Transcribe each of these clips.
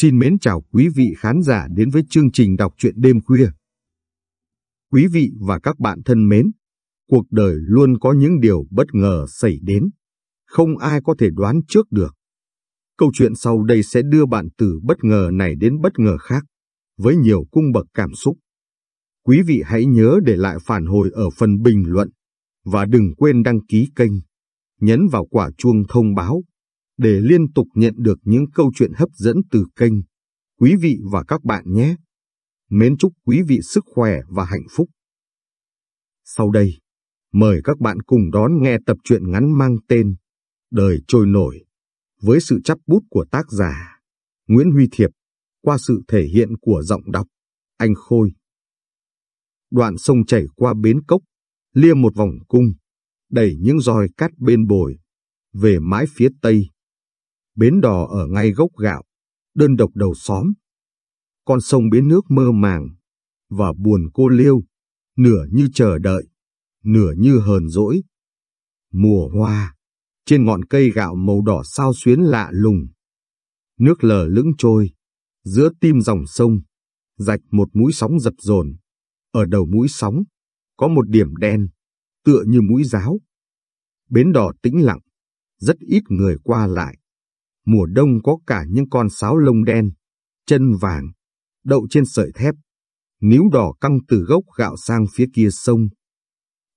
Xin mến chào quý vị khán giả đến với chương trình đọc truyện đêm khuya. Quý vị và các bạn thân mến, cuộc đời luôn có những điều bất ngờ xảy đến, không ai có thể đoán trước được. Câu chuyện sau đây sẽ đưa bạn từ bất ngờ này đến bất ngờ khác, với nhiều cung bậc cảm xúc. Quý vị hãy nhớ để lại phản hồi ở phần bình luận, và đừng quên đăng ký kênh, nhấn vào quả chuông thông báo để liên tục nhận được những câu chuyện hấp dẫn từ kênh. Quý vị và các bạn nhé. Mến chúc quý vị sức khỏe và hạnh phúc. Sau đây, mời các bạn cùng đón nghe tập truyện ngắn mang tên Đời trôi nổi với sự chắp bút của tác giả Nguyễn Huy Thiệp qua sự thể hiện của giọng đọc Anh Khôi. Đoạn sông chảy qua bến cốc, lia một vòng cung, đẩy những roi cát bên bồi, về mái phía tây bến đò ở ngay gốc gạo, đơn độc đầu xóm. Con sông biến nước mơ màng, và buồn cô liêu, nửa như chờ đợi, nửa như hờn dỗi. Mùa hoa, trên ngọn cây gạo màu đỏ sao xuyến lạ lùng. Nước lờ lững trôi, giữa tim dòng sông, rạch một mũi sóng dập dồn. Ở đầu mũi sóng, có một điểm đen, tựa như mũi giáo. Bến đò tĩnh lặng, rất ít người qua lại mùa đông có cả những con sáo lông đen, chân vàng, đậu trên sợi thép, níu đỏ căng từ gốc gạo sang phía kia sông.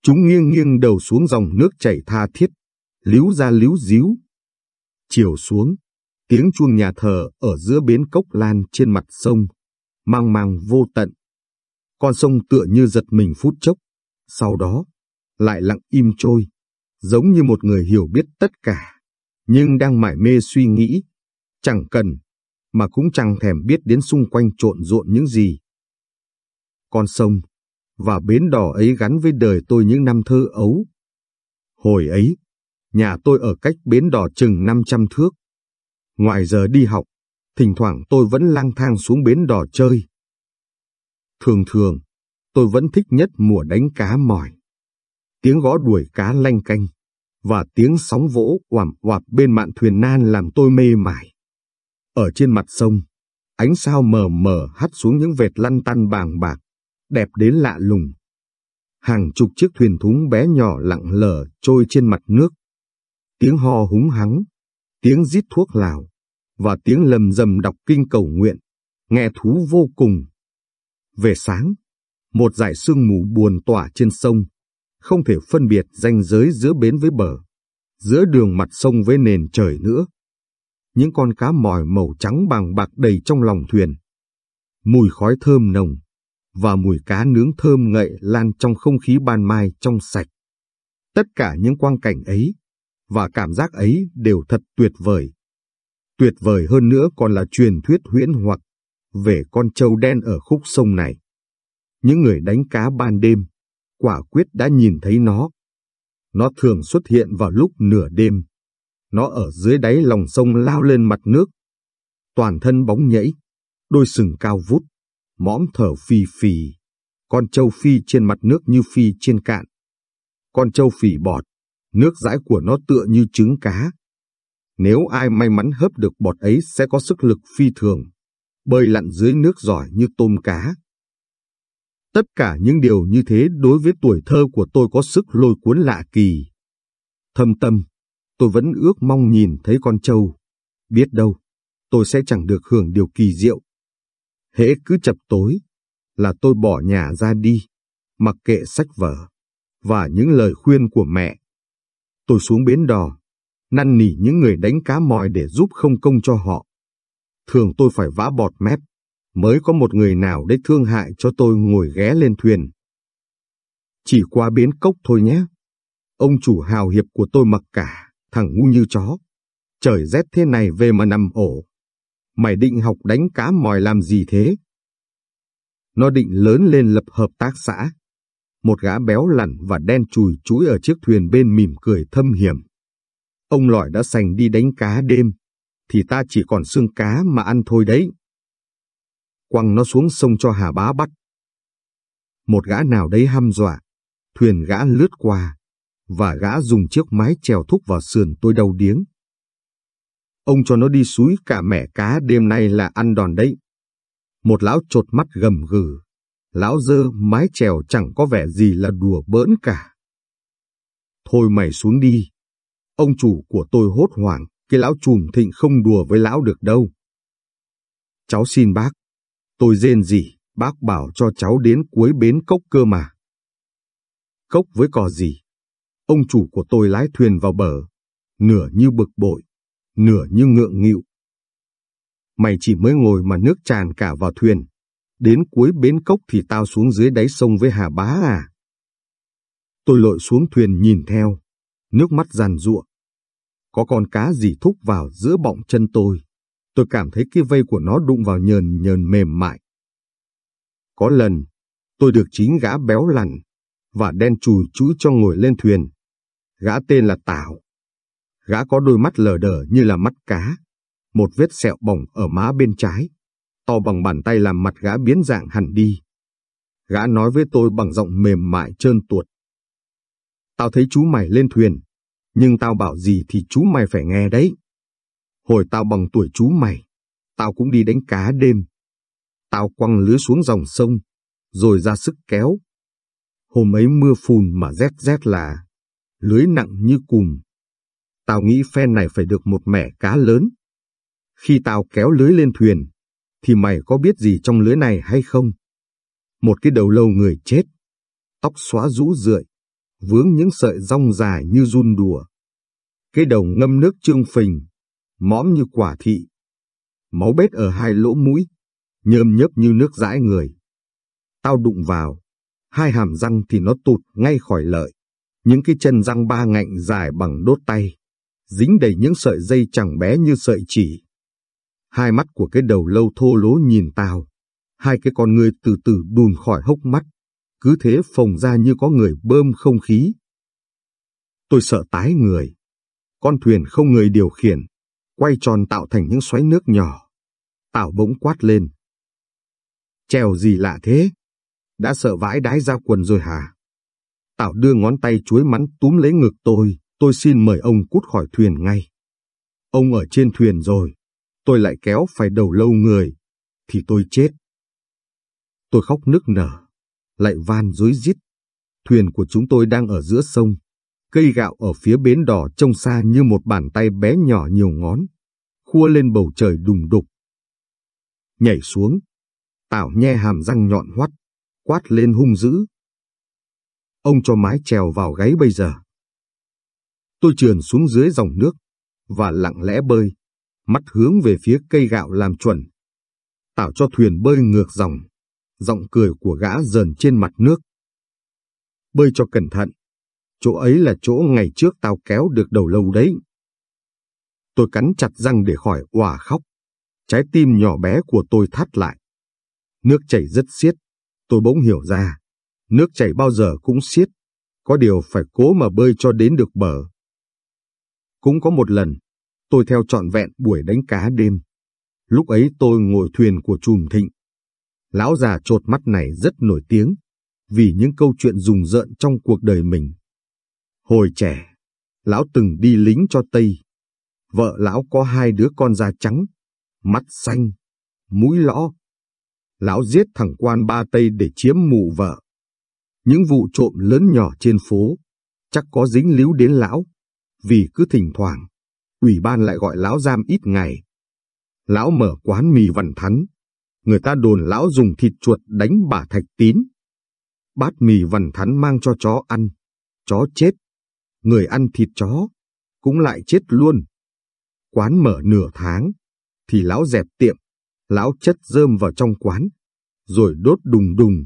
Chúng nghiêng nghiêng đầu xuống dòng nước chảy tha thiết, líu ra líu díu. Chiều xuống, tiếng chuông nhà thờ ở giữa bến cốc lan trên mặt sông, mang mang vô tận. Con sông tựa như giật mình phút chốc, sau đó, lại lặng im trôi, giống như một người hiểu biết tất cả nhưng đang mải mê suy nghĩ, chẳng cần, mà cũng chẳng thèm biết đến xung quanh trộn rộn những gì. Con sông và bến đỏ ấy gắn với đời tôi những năm thơ ấu. Hồi ấy, nhà tôi ở cách bến đỏ chừng 500 thước. Ngoài giờ đi học, thỉnh thoảng tôi vẫn lang thang xuống bến đỏ chơi. Thường thường, tôi vẫn thích nhất mùa đánh cá mỏi. Tiếng gõ đuổi cá lanh canh, và tiếng sóng vỗ oảm oạp bên mạn thuyền nan làm tôi mê mải. Ở trên mặt sông, ánh sao mờ mờ hắt xuống những vệt lăn tăn bàng bạc, đẹp đến lạ lùng. Hàng chục chiếc thuyền thúng bé nhỏ lặng lờ trôi trên mặt nước. Tiếng ho húng hắng, tiếng rít thuốc lào, và tiếng lầm rầm đọc kinh cầu nguyện, nghe thú vô cùng. Về sáng, một dải sương mù buồn tỏa trên sông, không thể phân biệt ranh giới giữa bến với bờ, giữa đường mặt sông với nền trời nữa. Những con cá mòi màu trắng bằng bạc đầy trong lòng thuyền. Mùi khói thơm nồng và mùi cá nướng thơm ngậy lan trong không khí ban mai trong sạch. Tất cả những quang cảnh ấy và cảm giác ấy đều thật tuyệt vời. Tuyệt vời hơn nữa còn là truyền thuyết huyễn hoặc về con trâu đen ở khúc sông này. Những người đánh cá ban đêm quả quyết đã nhìn thấy nó. Nó thường xuất hiện vào lúc nửa đêm. Nó ở dưới đáy lòng sông lao lên mặt nước. Toàn thân bóng nhảy, đôi sừng cao vút, mõm thở phì phì. Con trâu phi trên mặt nước như phi trên cạn. Con trâu phì bọt, nước dãi của nó tựa như trứng cá. Nếu ai may mắn hấp được bọt ấy sẽ có sức lực phi thường, bơi lặn dưới nước giỏi như tôm cá. Tất cả những điều như thế đối với tuổi thơ của tôi có sức lôi cuốn lạ kỳ. Thâm tâm, tôi vẫn ước mong nhìn thấy con trâu. Biết đâu, tôi sẽ chẳng được hưởng điều kỳ diệu. Hễ cứ chập tối, là tôi bỏ nhà ra đi, mặc kệ sách vở, và những lời khuyên của mẹ. Tôi xuống bến đò, năn nỉ những người đánh cá mòi để giúp không công cho họ. Thường tôi phải vã bọt mép, mới có một người nào đấy thương hại cho tôi ngồi ghé lên thuyền. Chỉ qua bến cốc thôi nhé. Ông chủ hào hiệp của tôi mặc cả, thằng ngu như chó. Trời rét thế này về mà nằm ổ. Mày định học đánh cá mòi làm gì thế? Nó định lớn lên lập hợp tác xã. Một gã béo lằn và đen chùi chúi ở chiếc thuyền bên mỉm cười thâm hiểm. Ông lỏi đã sành đi đánh cá đêm, thì ta chỉ còn xương cá mà ăn thôi đấy quăng nó xuống sông cho Hà Bá bắt. Một gã nào đấy hăm dọa, thuyền gã lướt qua, và gã dùng chiếc mái chèo thúc vào sườn tôi đau điếng. Ông cho nó đi suối cả mẻ cá đêm nay là ăn đòn đấy. Một lão trột mắt gầm gừ. Lão dơ mái chèo chẳng có vẻ gì là đùa bỡn cả. Thôi mày xuống đi. Ông chủ của tôi hốt hoảng, cái lão trùm thịnh không đùa với lão được đâu. Cháu xin bác. Tôi rên gì, bác bảo cho cháu đến cuối bến cốc cơ mà. Cốc với cò gì? Ông chủ của tôi lái thuyền vào bờ, nửa như bực bội, nửa như ngượng nghịu. Mày chỉ mới ngồi mà nước tràn cả vào thuyền. Đến cuối bến cốc thì tao xuống dưới đáy sông với Hà Bá à. Tôi lội xuống thuyền nhìn theo, nước mắt giàn ruộng. Có con cá gì thúc vào giữa bọng chân tôi. Tôi cảm thấy cái vây của nó đụng vào nhờn nhờn mềm mại. Có lần, tôi được chính gã béo lằn và đen chùi chũi cho ngồi lên thuyền. Gã tên là Tảo. Gã có đôi mắt lờ đờ như là mắt cá, một vết sẹo bỏng ở má bên trái, to bằng bàn tay làm mặt gã biến dạng hẳn đi. Gã nói với tôi bằng giọng mềm mại trơn tuột. Tao thấy chú mày lên thuyền, nhưng tao bảo gì thì chú mày phải nghe đấy. Hồi tao bằng tuổi chú mày, tao cũng đi đánh cá đêm. Tao quăng lưới xuống dòng sông, rồi ra sức kéo. Hôm ấy mưa phùn mà rét rét là, lưới nặng như cùm. Tao nghĩ phen này phải được một mẻ cá lớn. Khi tao kéo lưới lên thuyền, thì mày có biết gì trong lưới này hay không? Một cái đầu lâu người chết, tóc xóa rũ rượi, vướng những sợi rong dài như run đùa. Cái đầu ngâm nước trương phình, mõm như quả thị. Máu bết ở hai lỗ mũi, nhơm nhớp như nước dãi người. Tao đụng vào, hai hàm răng thì nó tụt ngay khỏi lợi. Những cái chân răng ba ngạnh dài bằng đốt tay, dính đầy những sợi dây chẳng bé như sợi chỉ. Hai mắt của cái đầu lâu thô lố nhìn tao, hai cái con người từ từ đùn khỏi hốc mắt, cứ thế phồng ra như có người bơm không khí. Tôi sợ tái người. Con thuyền không người điều khiển, quay tròn tạo thành những xoáy nước nhỏ. Tảo bỗng quát lên. Trèo gì lạ thế? Đã sợ vãi đái ra quần rồi hả? Tảo đưa ngón tay chuối mắn túm lấy ngực tôi, tôi xin mời ông cút khỏi thuyền ngay. Ông ở trên thuyền rồi, tôi lại kéo phải đầu lâu người, thì tôi chết. Tôi khóc nức nở, lại van dối rít. Thuyền của chúng tôi đang ở giữa sông, cây gạo ở phía bến đỏ trông xa như một bàn tay bé nhỏ nhiều ngón, khua lên bầu trời đùng đục. Nhảy xuống, Tảo nhe hàm răng nhọn hoắt, quát lên hung dữ. Ông cho mái trèo vào gáy bây giờ. Tôi trườn xuống dưới dòng nước và lặng lẽ bơi, mắt hướng về phía cây gạo làm chuẩn. Tạo cho thuyền bơi ngược dòng, giọng cười của gã dần trên mặt nước. Bơi cho cẩn thận, chỗ ấy là chỗ ngày trước tao kéo được đầu lâu đấy. Tôi cắn chặt răng để khỏi òa khóc. Trái tim nhỏ bé của tôi thắt lại. Nước chảy rất xiết. Tôi bỗng hiểu ra, nước chảy bao giờ cũng xiết. Có điều phải cố mà bơi cho đến được bờ. Cũng có một lần, tôi theo trọn vẹn buổi đánh cá đêm. Lúc ấy tôi ngồi thuyền của chùm thịnh. Lão già trột mắt này rất nổi tiếng, vì những câu chuyện rùng rợn trong cuộc đời mình. Hồi trẻ, lão từng đi lính cho Tây. Vợ lão có hai đứa con da trắng, mắt xanh, mũi lõ. Lão giết thằng quan ba Tây để chiếm mụ vợ. Những vụ trộm lớn nhỏ trên phố, chắc có dính líu đến lão vì cứ thỉnh thoảng, ủy ban lại gọi lão giam ít ngày. Lão mở quán mì vằn thắn, người ta đồn lão dùng thịt chuột đánh bà thạch tín. Bát mì vằn thắn mang cho chó ăn, chó chết, người ăn thịt chó, cũng lại chết luôn. Quán mở nửa tháng, thì lão dẹp tiệm, lão chất rơm vào trong quán, rồi đốt đùng đùng.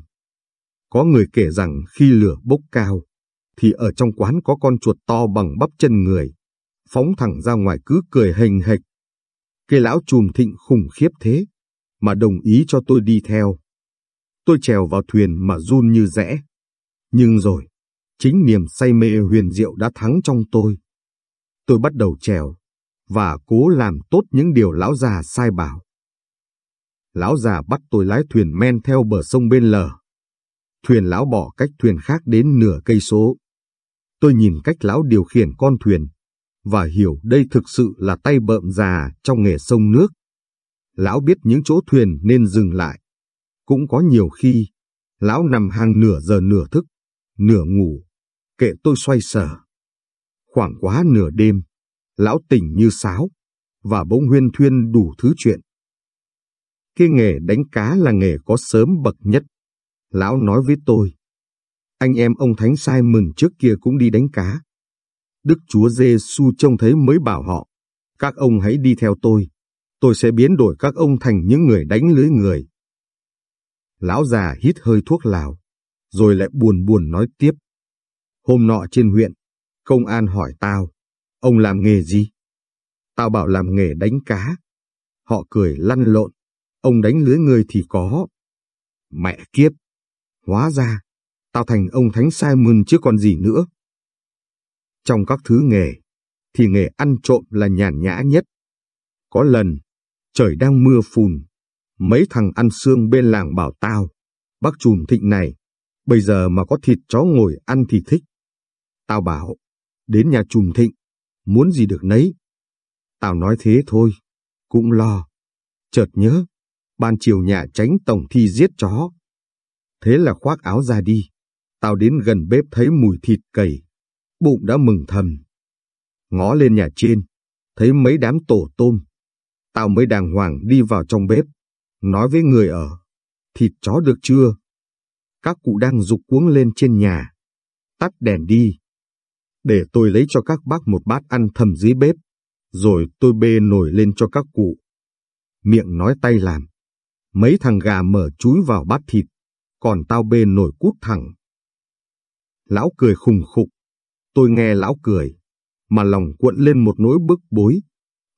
Có người kể rằng khi lửa bốc cao, thì ở trong quán có con chuột to bằng bắp chân người, phóng thẳng ra ngoài cứ cười hình hệch. Cái lão trùm thịnh khủng khiếp thế, mà đồng ý cho tôi đi theo. Tôi trèo vào thuyền mà run như rẽ. Nhưng rồi, chính niềm say mê huyền diệu đã thắng trong tôi. Tôi bắt đầu trèo, và cố làm tốt những điều lão già sai bảo. Lão già bắt tôi lái thuyền men theo bờ sông bên lờ. Thuyền lão bỏ cách thuyền khác đến nửa cây số. Tôi nhìn cách lão điều khiển con thuyền, và hiểu đây thực sự là tay bợm già trong nghề sông nước. Lão biết những chỗ thuyền nên dừng lại. Cũng có nhiều khi, lão nằm hàng nửa giờ nửa thức, nửa ngủ, kệ tôi xoay sở. Khoảng quá nửa đêm, lão tỉnh như sáo, và bỗng huyên thuyên đủ thứ chuyện. Cái nghề đánh cá là nghề có sớm bậc nhất. Lão nói với tôi, anh em ông Thánh sai mừng trước kia cũng đi đánh cá. Đức Chúa Giêsu trông thấy mới bảo họ, các ông hãy đi theo tôi, tôi sẽ biến đổi các ông thành những người đánh lưới người. Lão già hít hơi thuốc lào, rồi lại buồn buồn nói tiếp. Hôm nọ trên huyện, công an hỏi tao, ông làm nghề gì? Tao bảo làm nghề đánh cá. Họ cười lăn lộn, ông đánh lưới người thì có. Mẹ kiếp! Hóa ra, tao thành ông Thánh Simon chứ còn gì nữa. Trong các thứ nghề, thì nghề ăn trộm là nhàn nhã nhất. Có lần, trời đang mưa phùn, mấy thằng ăn xương bên làng bảo tao, bác trùm thịnh này, bây giờ mà có thịt chó ngồi ăn thì thích. Tao bảo, đến nhà trùm thịnh, muốn gì được nấy. Tao nói thế thôi, cũng lo. Chợt nhớ, ban chiều nhà tránh tổng thi giết chó. Thế là khoác áo ra đi. Tao đến gần bếp thấy mùi thịt cầy. Bụng đã mừng thầm. Ngó lên nhà trên, thấy mấy đám tổ tôm. Tao mới đàng hoàng đi vào trong bếp, nói với người ở. Thịt chó được chưa? Các cụ đang rục cuống lên trên nhà. Tắt đèn đi. Để tôi lấy cho các bác một bát ăn thầm dưới bếp rồi tôi bê nổi lên cho các cụ. Miệng nói tay làm. Mấy thằng gà mở chúi vào bát thịt, còn tao bê nổi cút thẳng. Lão cười khùng khục. Tôi nghe lão cười, mà lòng cuộn lên một nỗi bức bối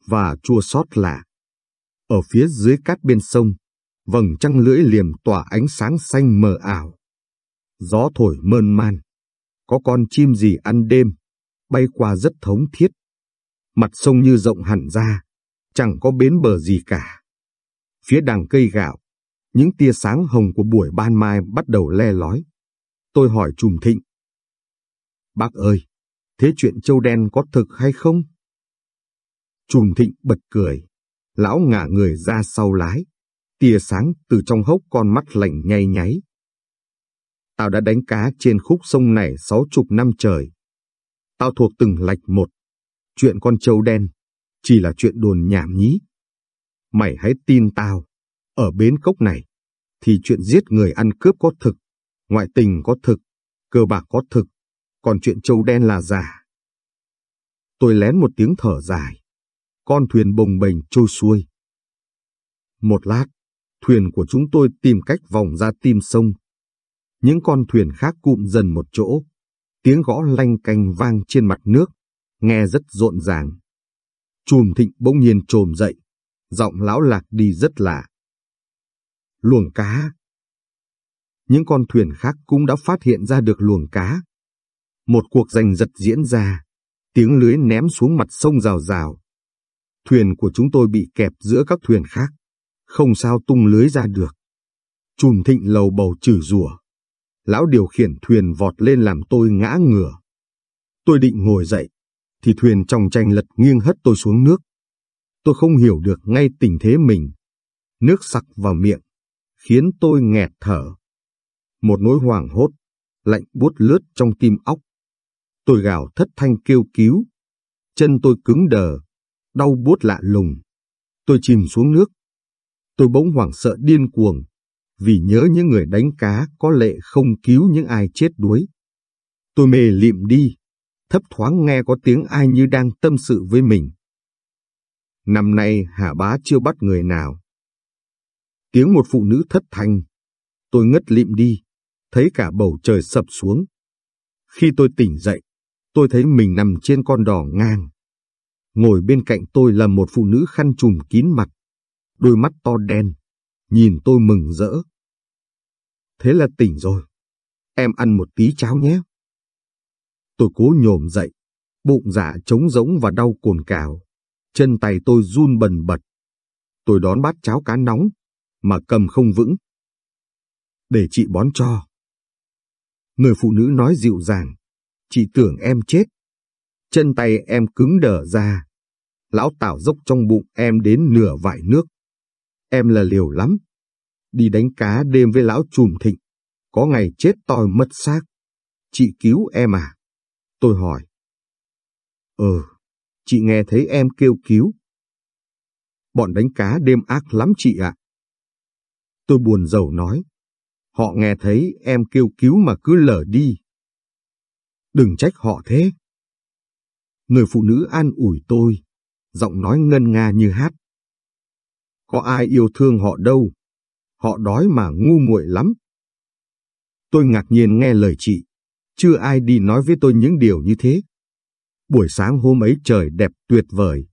và chua xót lạ. Ở phía dưới cát bên sông, vầng trăng lưỡi liềm tỏa ánh sáng xanh mờ ảo. Gió thổi mơn man. Có con chim gì ăn đêm, bay qua rất thống thiết mặt sông như rộng hẳn ra, chẳng có bến bờ gì cả. Phía đằng cây gạo, những tia sáng hồng của buổi ban mai bắt đầu le lói. Tôi hỏi Trùm Thịnh. Bác ơi, thế chuyện châu đen có thực hay không? Trùm Thịnh bật cười, lão ngả người ra sau lái, tia sáng từ trong hốc con mắt lạnh nhay nháy. Tao đã đánh cá trên khúc sông này sáu chục năm trời. Tao thuộc từng lạch một, chuyện con trâu đen chỉ là chuyện đồn nhảm nhí. Mày hãy tin tao, ở bến cốc này, thì chuyện giết người ăn cướp có thực, ngoại tình có thực, cơ bạc có thực, còn chuyện trâu đen là giả. Tôi lén một tiếng thở dài, con thuyền bồng bềnh trôi xuôi. Một lát, thuyền của chúng tôi tìm cách vòng ra tim sông. Những con thuyền khác cụm dần một chỗ, tiếng gõ lanh canh vang trên mặt nước nghe rất rộn ràng. Chùm thịnh bỗng nhiên trồm dậy, giọng lão lạc đi rất lạ. Luồng cá. Những con thuyền khác cũng đã phát hiện ra được luồng cá. Một cuộc giành giật diễn ra, tiếng lưới ném xuống mặt sông rào rào. Thuyền của chúng tôi bị kẹp giữa các thuyền khác, không sao tung lưới ra được. Chùm thịnh lầu bầu chửi rủa. Lão điều khiển thuyền vọt lên làm tôi ngã ngửa. Tôi định ngồi dậy, thì thuyền trong tranh lật nghiêng hất tôi xuống nước. Tôi không hiểu được ngay tình thế mình. Nước sặc vào miệng, khiến tôi nghẹt thở. Một nỗi hoảng hốt, lạnh buốt lướt trong tim óc. Tôi gào thất thanh kêu cứu. Chân tôi cứng đờ, đau buốt lạ lùng. Tôi chìm xuống nước. Tôi bỗng hoảng sợ điên cuồng, vì nhớ những người đánh cá có lệ không cứu những ai chết đuối. Tôi mê lịm đi, thấp thoáng nghe có tiếng ai như đang tâm sự với mình. Năm nay Hà Bá chưa bắt người nào. Tiếng một phụ nữ thất thanh. Tôi ngất lịm đi, thấy cả bầu trời sập xuống. Khi tôi tỉnh dậy, tôi thấy mình nằm trên con đò ngang. Ngồi bên cạnh tôi là một phụ nữ khăn trùm kín mặt, đôi mắt to đen, nhìn tôi mừng rỡ. Thế là tỉnh rồi. Em ăn một tí cháo nhé. Tôi cố nhổm dậy, bụng dạ trống rỗng và đau cồn cào. Chân tay tôi run bần bật. Tôi đón bát cháo cá nóng, mà cầm không vững. Để chị bón cho. Người phụ nữ nói dịu dàng, chị tưởng em chết. Chân tay em cứng đờ ra. Lão tảo dốc trong bụng em đến nửa vải nước. Em là liều lắm. Đi đánh cá đêm với lão trùm thịnh. Có ngày chết toi mất xác. Chị cứu em à? Tôi hỏi. Ừ, chị nghe thấy em kêu cứu. Bọn đánh cá đêm ác lắm chị ạ. Tôi buồn rầu nói. Họ nghe thấy em kêu cứu mà cứ lờ đi. Đừng trách họ thế. Người phụ nữ an ủi tôi, giọng nói ngân nga như hát. Có ai yêu thương họ đâu, họ đói mà ngu muội lắm. Tôi ngạc nhiên nghe lời chị, chưa ai đi nói với tôi những điều như thế. Buổi sáng hôm ấy trời đẹp tuyệt vời.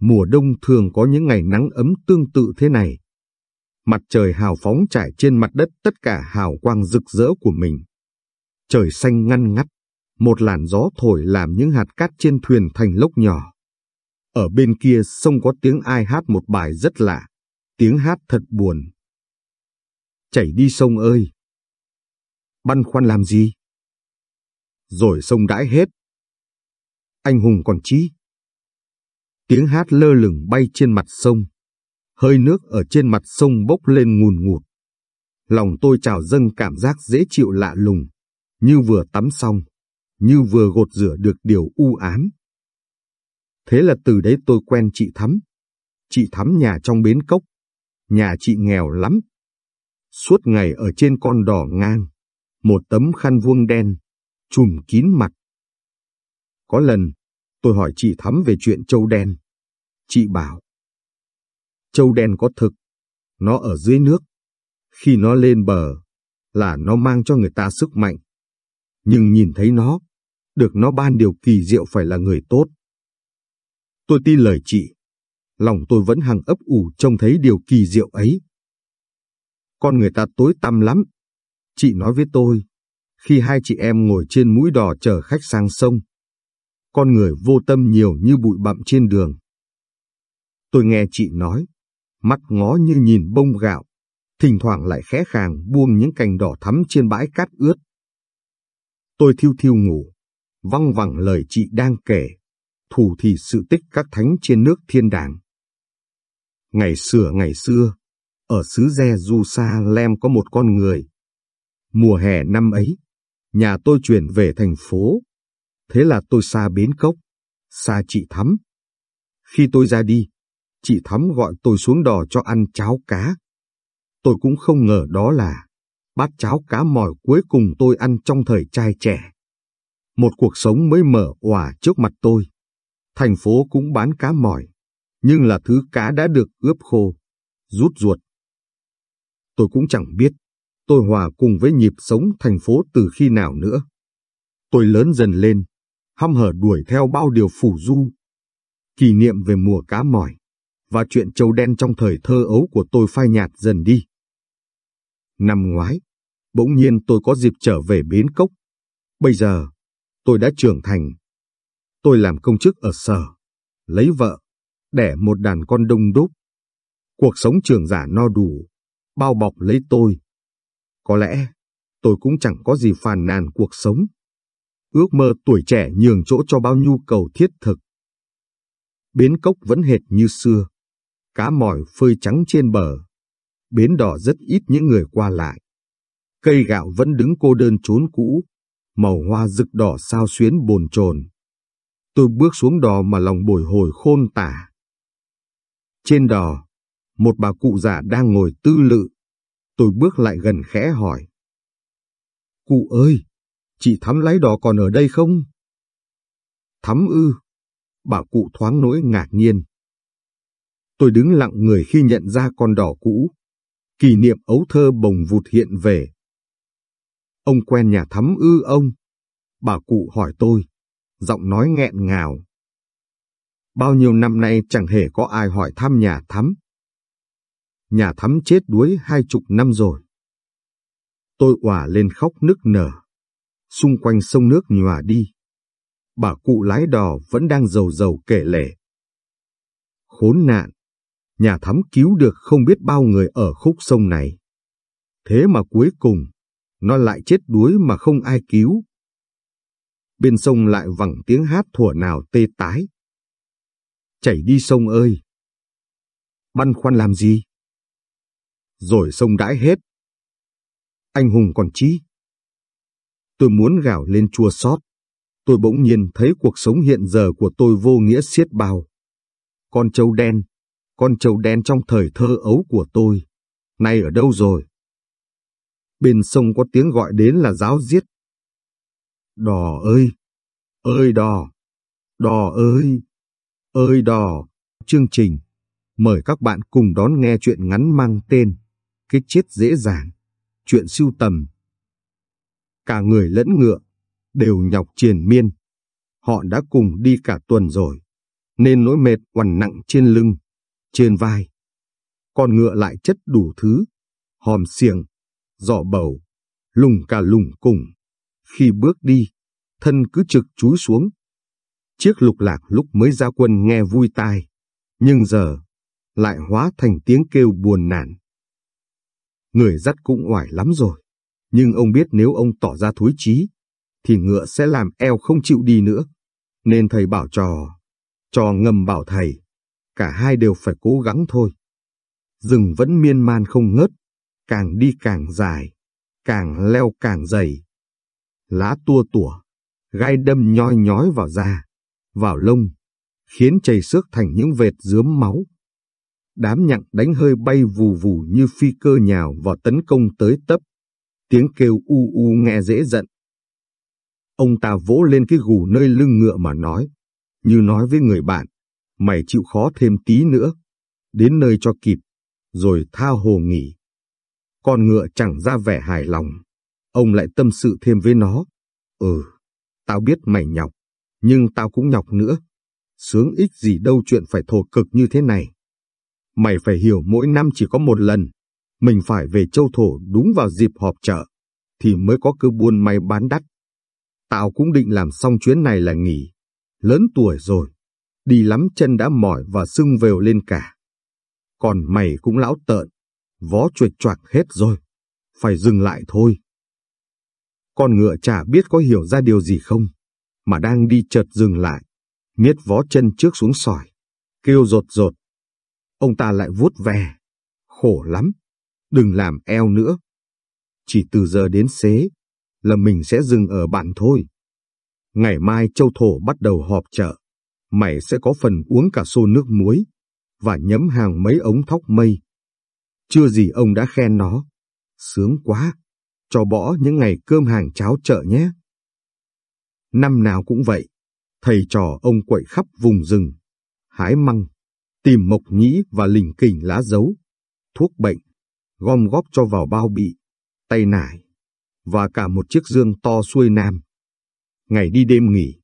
Mùa đông thường có những ngày nắng ấm tương tự thế này. Mặt trời hào phóng trải trên mặt đất tất cả hào quang rực rỡ của mình. Trời xanh ngăn ngắt, một làn gió thổi làm những hạt cát trên thuyền thành lốc nhỏ. Ở bên kia sông có tiếng ai hát một bài rất lạ, tiếng hát thật buồn. Chảy đi sông ơi! Băn khoăn làm gì? Rồi sông đãi hết. Anh hùng còn chi? Tiếng hát lơ lửng bay trên mặt sông. Hơi nước ở trên mặt sông bốc lên ngùn ngụt. Lòng tôi trào dâng cảm giác dễ chịu lạ lùng, như vừa tắm xong, như vừa gột rửa được điều u ám. Thế là từ đấy tôi quen chị Thắm. Chị Thắm nhà trong bến cốc. Nhà chị nghèo lắm. Suốt ngày ở trên con đò ngang. Một tấm khăn vuông đen, chùm kín mặt. Có lần, tôi hỏi chị Thắm về chuyện châu đen. Chị bảo, châu đen có thực, nó ở dưới nước. Khi nó lên bờ, là nó mang cho người ta sức mạnh. Nhưng nhìn thấy nó, được nó ban điều kỳ diệu phải là người tốt. Tôi tin lời chị, lòng tôi vẫn hằng ấp ủ trông thấy điều kỳ diệu ấy. Con người ta tối tăm lắm. Chị nói với tôi, khi hai chị em ngồi trên mũi đò chờ khách sang sông. Con người vô tâm nhiều như bụi bặm trên đường. Tôi nghe chị nói, mắt ngó như nhìn bông gạo, thỉnh thoảng lại khẽ khàng buông những cành đỏ thắm trên bãi cát ướt. Tôi thiêu thiêu ngủ, văng vẳng lời chị đang kể, thủ thì sự tích các thánh trên nước thiên đàng. Ngày xưa ngày xưa, ở xứ Jerusalem có một con người. Mùa hè năm ấy, nhà tôi chuyển về thành phố. Thế là tôi xa bến cốc, xa chị Thắm. Khi tôi ra đi, chị Thắm gọi tôi xuống đò cho ăn cháo cá. Tôi cũng không ngờ đó là bát cháo cá mòi cuối cùng tôi ăn trong thời trai trẻ. Một cuộc sống mới mở òa trước mặt tôi. Thành phố cũng bán cá mỏi, nhưng là thứ cá đã được ướp khô, rút ruột. Tôi cũng chẳng biết, tôi hòa cùng với nhịp sống thành phố từ khi nào nữa. Tôi lớn dần lên, hăm hở đuổi theo bao điều phủ du. Kỷ niệm về mùa cá mỏi và chuyện châu đen trong thời thơ ấu của tôi phai nhạt dần đi. Năm ngoái, bỗng nhiên tôi có dịp trở về Bến Cốc. Bây giờ, tôi đã trưởng thành. Tôi làm công chức ở sở, lấy vợ, đẻ một đàn con đông đúc. Cuộc sống trường giả no đủ, bao bọc lấy tôi. Có lẽ, tôi cũng chẳng có gì phàn nàn cuộc sống. Ước mơ tuổi trẻ nhường chỗ cho bao nhu cầu thiết thực. Bến cốc vẫn hệt như xưa. Cá mỏi phơi trắng trên bờ. Bến đỏ rất ít những người qua lại. Cây gạo vẫn đứng cô đơn trốn cũ, màu hoa rực đỏ sao xuyến bồn chồn. Tôi bước xuống đò mà lòng bồi hồi khôn tả. Trên đò, một bà cụ già đang ngồi tư lự. Tôi bước lại gần khẽ hỏi. Cụ ơi, chị Thắm lái đò còn ở đây không? Thắm ư, bà cụ thoáng nỗi ngạc nhiên. Tôi đứng lặng người khi nhận ra con đò cũ. Kỷ niệm ấu thơ bồng vụt hiện về. Ông quen nhà Thắm ư ông? Bà cụ hỏi tôi, giọng nói nghẹn ngào. Bao nhiêu năm nay chẳng hề có ai hỏi thăm nhà Thắm. Nhà Thắm chết đuối hai chục năm rồi. Tôi òa lên khóc nức nở. Xung quanh sông nước nhòa đi. Bà cụ lái đò vẫn đang dầu dầu kể lể. Khốn nạn, nhà thắm cứu được không biết bao người ở khúc sông này. Thế mà cuối cùng, nó lại chết đuối mà không ai cứu bên sông lại vẳng tiếng hát thủa nào tê tái. Chảy đi sông ơi! Băn khoăn làm gì? Rồi sông đãi hết. Anh hùng còn chi? Tôi muốn gào lên chua xót. Tôi bỗng nhiên thấy cuộc sống hiện giờ của tôi vô nghĩa xiết bao. Con trâu đen, con trâu đen trong thời thơ ấu của tôi, nay ở đâu rồi? Bên sông có tiếng gọi đến là giáo giết. Đò ơi! Ơi đò! Đò ơi! Ơi đò! Chương trình mời các bạn cùng đón nghe chuyện ngắn mang tên Cái chết dễ dàng, chuyện siêu tầm. Cả người lẫn ngựa đều nhọc triền miên. Họ đã cùng đi cả tuần rồi, nên nỗi mệt quằn nặng trên lưng, trên vai. Con ngựa lại chất đủ thứ, hòm xiềng, giỏ bầu, lùng cả lùng cùng. Khi bước đi, thân cứ trực chúi xuống. Chiếc lục lạc lúc mới ra quân nghe vui tai, nhưng giờ lại hóa thành tiếng kêu buồn nản. Người dắt cũng oải lắm rồi, nhưng ông biết nếu ông tỏ ra thối chí, thì ngựa sẽ làm eo không chịu đi nữa. Nên thầy bảo trò, trò ngầm bảo thầy, cả hai đều phải cố gắng thôi. Rừng vẫn miên man không ngớt, càng đi càng dài, càng leo càng dày. Lá tua tủa, gai đâm nhoi nhói vào da, vào lông, khiến chảy xước thành những vệt dướm máu. Đám nhặng đánh hơi bay vù vù như phi cơ nhào vào tấn công tới tấp. Tiếng kêu u u nghe dễ giận. Ông ta vỗ lên cái gù nơi lưng ngựa mà nói, như nói với người bạn, mày chịu khó thêm tí nữa, đến nơi cho kịp, rồi tha hồ nghỉ. Con ngựa chẳng ra vẻ hài lòng, ông lại tâm sự thêm với nó. Ừ, tao biết mày nhọc, nhưng tao cũng nhọc nữa. Sướng ích gì đâu chuyện phải thổ cực như thế này. Mày phải hiểu mỗi năm chỉ có một lần, mình phải về châu thổ đúng vào dịp họp chợ, thì mới có cơ buôn may bán đắt. Tao cũng định làm xong chuyến này là nghỉ. Lớn tuổi rồi, đi lắm chân đã mỏi và sưng vều lên cả. Còn mày cũng lão tợn, vó chuệt choạc hết rồi, phải dừng lại thôi. Con ngựa chả biết có hiểu ra điều gì không, mà đang đi chợt dừng lại, miết vó chân trước xuống sỏi, kêu rột rột. Ông ta lại vuốt về, khổ lắm, đừng làm eo nữa. Chỉ từ giờ đến xế, là mình sẽ dừng ở bạn thôi. Ngày mai châu thổ bắt đầu họp chợ, mày sẽ có phần uống cả xô nước muối và nhấm hàng mấy ống thóc mây. Chưa gì ông đã khen nó. Sướng quá, cho bỏ những ngày cơm hàng cháo chợ nhé. Năm nào cũng vậy, thầy trò ông quậy khắp vùng rừng, hái măng, tìm mộc nhĩ và lình kình lá dấu, thuốc bệnh, gom góp cho vào bao bị, tay nải, và cả một chiếc dương to xuôi nam. Ngày đi đêm nghỉ,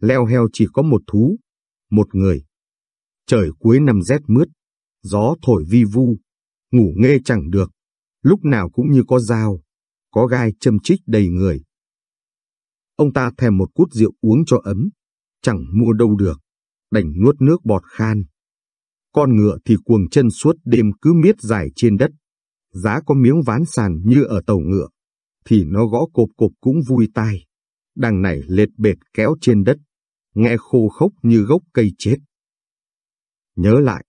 leo heo chỉ có một thú, một người. Trời cuối năm rét mướt, gió thổi vi vu, ngủ nghe chẳng được, lúc nào cũng như có dao, có gai châm chích đầy người. Ông ta thèm một cút rượu uống cho ấm, chẳng mua đâu được, đành nuốt nước bọt khan. Con ngựa thì cuồng chân suốt đêm cứ miết dài trên đất, giá có miếng ván sàn như ở tàu ngựa thì nó gõ cộp cộp cũng vui tai. Đằng này lệt bệt kéo trên đất, nghe khô khốc như gốc cây chết. Nhớ lại,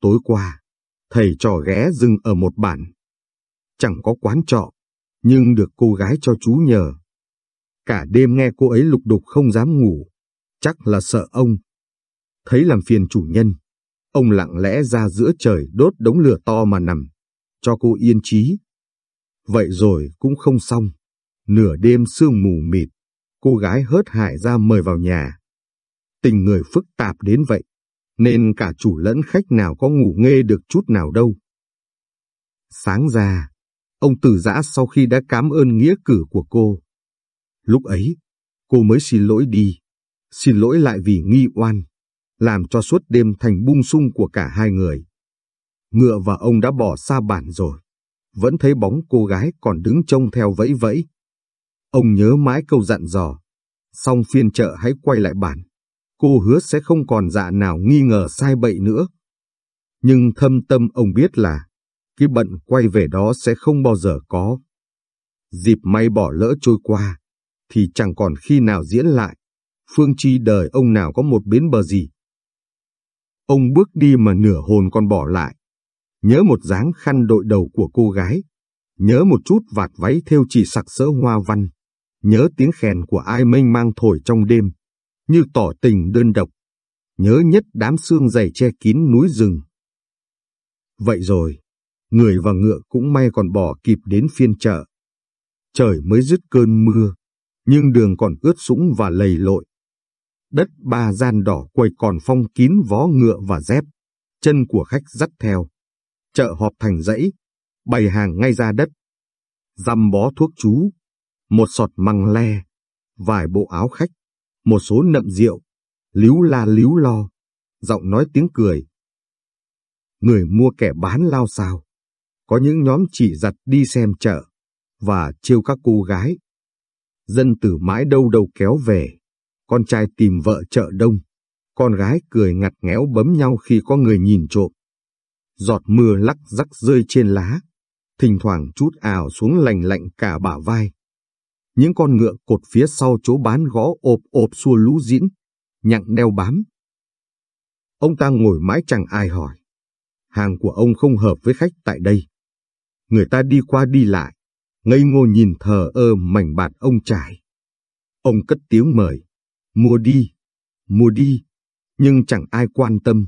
tối qua, thầy trò ghé dừng ở một bản. Chẳng có quán trọ, nhưng được cô gái cho chú nhờ. Cả đêm nghe cô ấy lục đục không dám ngủ, chắc là sợ ông. Thấy làm phiền chủ nhân, ông lặng lẽ ra giữa trời đốt đống lửa to mà nằm, cho cô yên trí. Vậy rồi cũng không xong. Nửa đêm sương mù mịt, cô gái hớt hải ra mời vào nhà. Tình người phức tạp đến vậy, nên cả chủ lẫn khách nào có ngủ nghe được chút nào đâu. Sáng ra, ông từ giã sau khi đã cảm ơn nghĩa cử của cô. Lúc ấy, cô mới xin lỗi đi, xin lỗi lại vì nghi oan, làm cho suốt đêm thành bung sung của cả hai người. Ngựa và ông đã bỏ xa bản rồi vẫn thấy bóng cô gái còn đứng trông theo vẫy vẫy. Ông nhớ mãi câu dặn dò, xong phiên chợ hãy quay lại bản. Cô hứa sẽ không còn dạ nào nghi ngờ sai bậy nữa. Nhưng thâm tâm ông biết là, cái bận quay về đó sẽ không bao giờ có. Dịp may bỏ lỡ trôi qua, thì chẳng còn khi nào diễn lại. phương chi đời ông nào có một bến bờ gì. Ông bước đi mà nửa hồn còn bỏ lại. Nhớ một dáng khăn đội đầu của cô gái. Nhớ một chút vạt váy theo chỉ sặc sỡ hoa văn. Nhớ tiếng khèn của ai mênh mang thổi trong đêm. Như tỏ tình đơn độc. Nhớ nhất đám xương dày che kín núi rừng. Vậy rồi, người và ngựa cũng may còn bỏ kịp đến phiên chợ. Trời mới dứt cơn mưa, nhưng đường còn ướt sũng và lầy lội. Đất ba gian đỏ quầy còn phong kín vó ngựa và dép, chân của khách dắt theo. Chợ họp thành dãy, bày hàng ngay ra đất. Dăm bó thuốc chú, một sọt măng le, vài bộ áo khách, một số nậm rượu, líu la líu lo, giọng nói tiếng cười. Người mua kẻ bán lao sao. Có những nhóm chỉ giặt đi xem chợ, và chiêu các cô gái. Dân từ mãi đâu đâu kéo về, con trai tìm vợ chợ đông, con gái cười ngặt nghẽo bấm nhau khi có người nhìn trộm. Giọt mưa lắc rắc rơi trên lá, thỉnh thoảng chút ảo xuống lành lạnh cả bả vai. Những con ngựa cột phía sau chỗ bán gõ ộp ộp xua lũ dĩn, nhặng đeo bám. Ông ta ngồi mãi chẳng ai hỏi. Hàng của ông không hợp với khách tại đây. Người ta đi qua đi lại, ngây ngô nhìn thờ ơ mảnh bạt ông trải. Ông cất tiếng mời, mua đi, mua đi, nhưng chẳng ai quan tâm.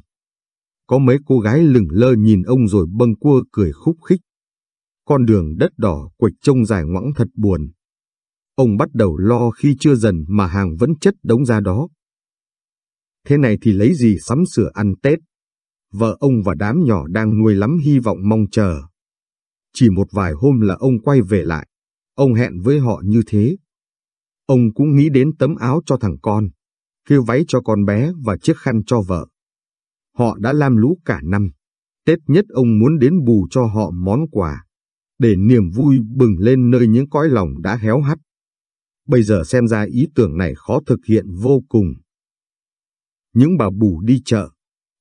Có mấy cô gái lửng lơ nhìn ông rồi bâng quơ cười khúc khích. Con đường đất đỏ quạch trông dài ngoẵng thật buồn. Ông bắt đầu lo khi chưa dần mà hàng vẫn chất đống ra đó. Thế này thì lấy gì sắm sửa ăn Tết? Vợ ông và đám nhỏ đang nuôi lắm hy vọng mong chờ. Chỉ một vài hôm là ông quay về lại. Ông hẹn với họ như thế. Ông cũng nghĩ đến tấm áo cho thằng con, kêu váy cho con bé và chiếc khăn cho vợ. Họ đã lam lũ cả năm. Tết nhất ông muốn đến bù cho họ món quà, để niềm vui bừng lên nơi những cõi lòng đã héo hắt. Bây giờ xem ra ý tưởng này khó thực hiện vô cùng. Những bà bù đi chợ,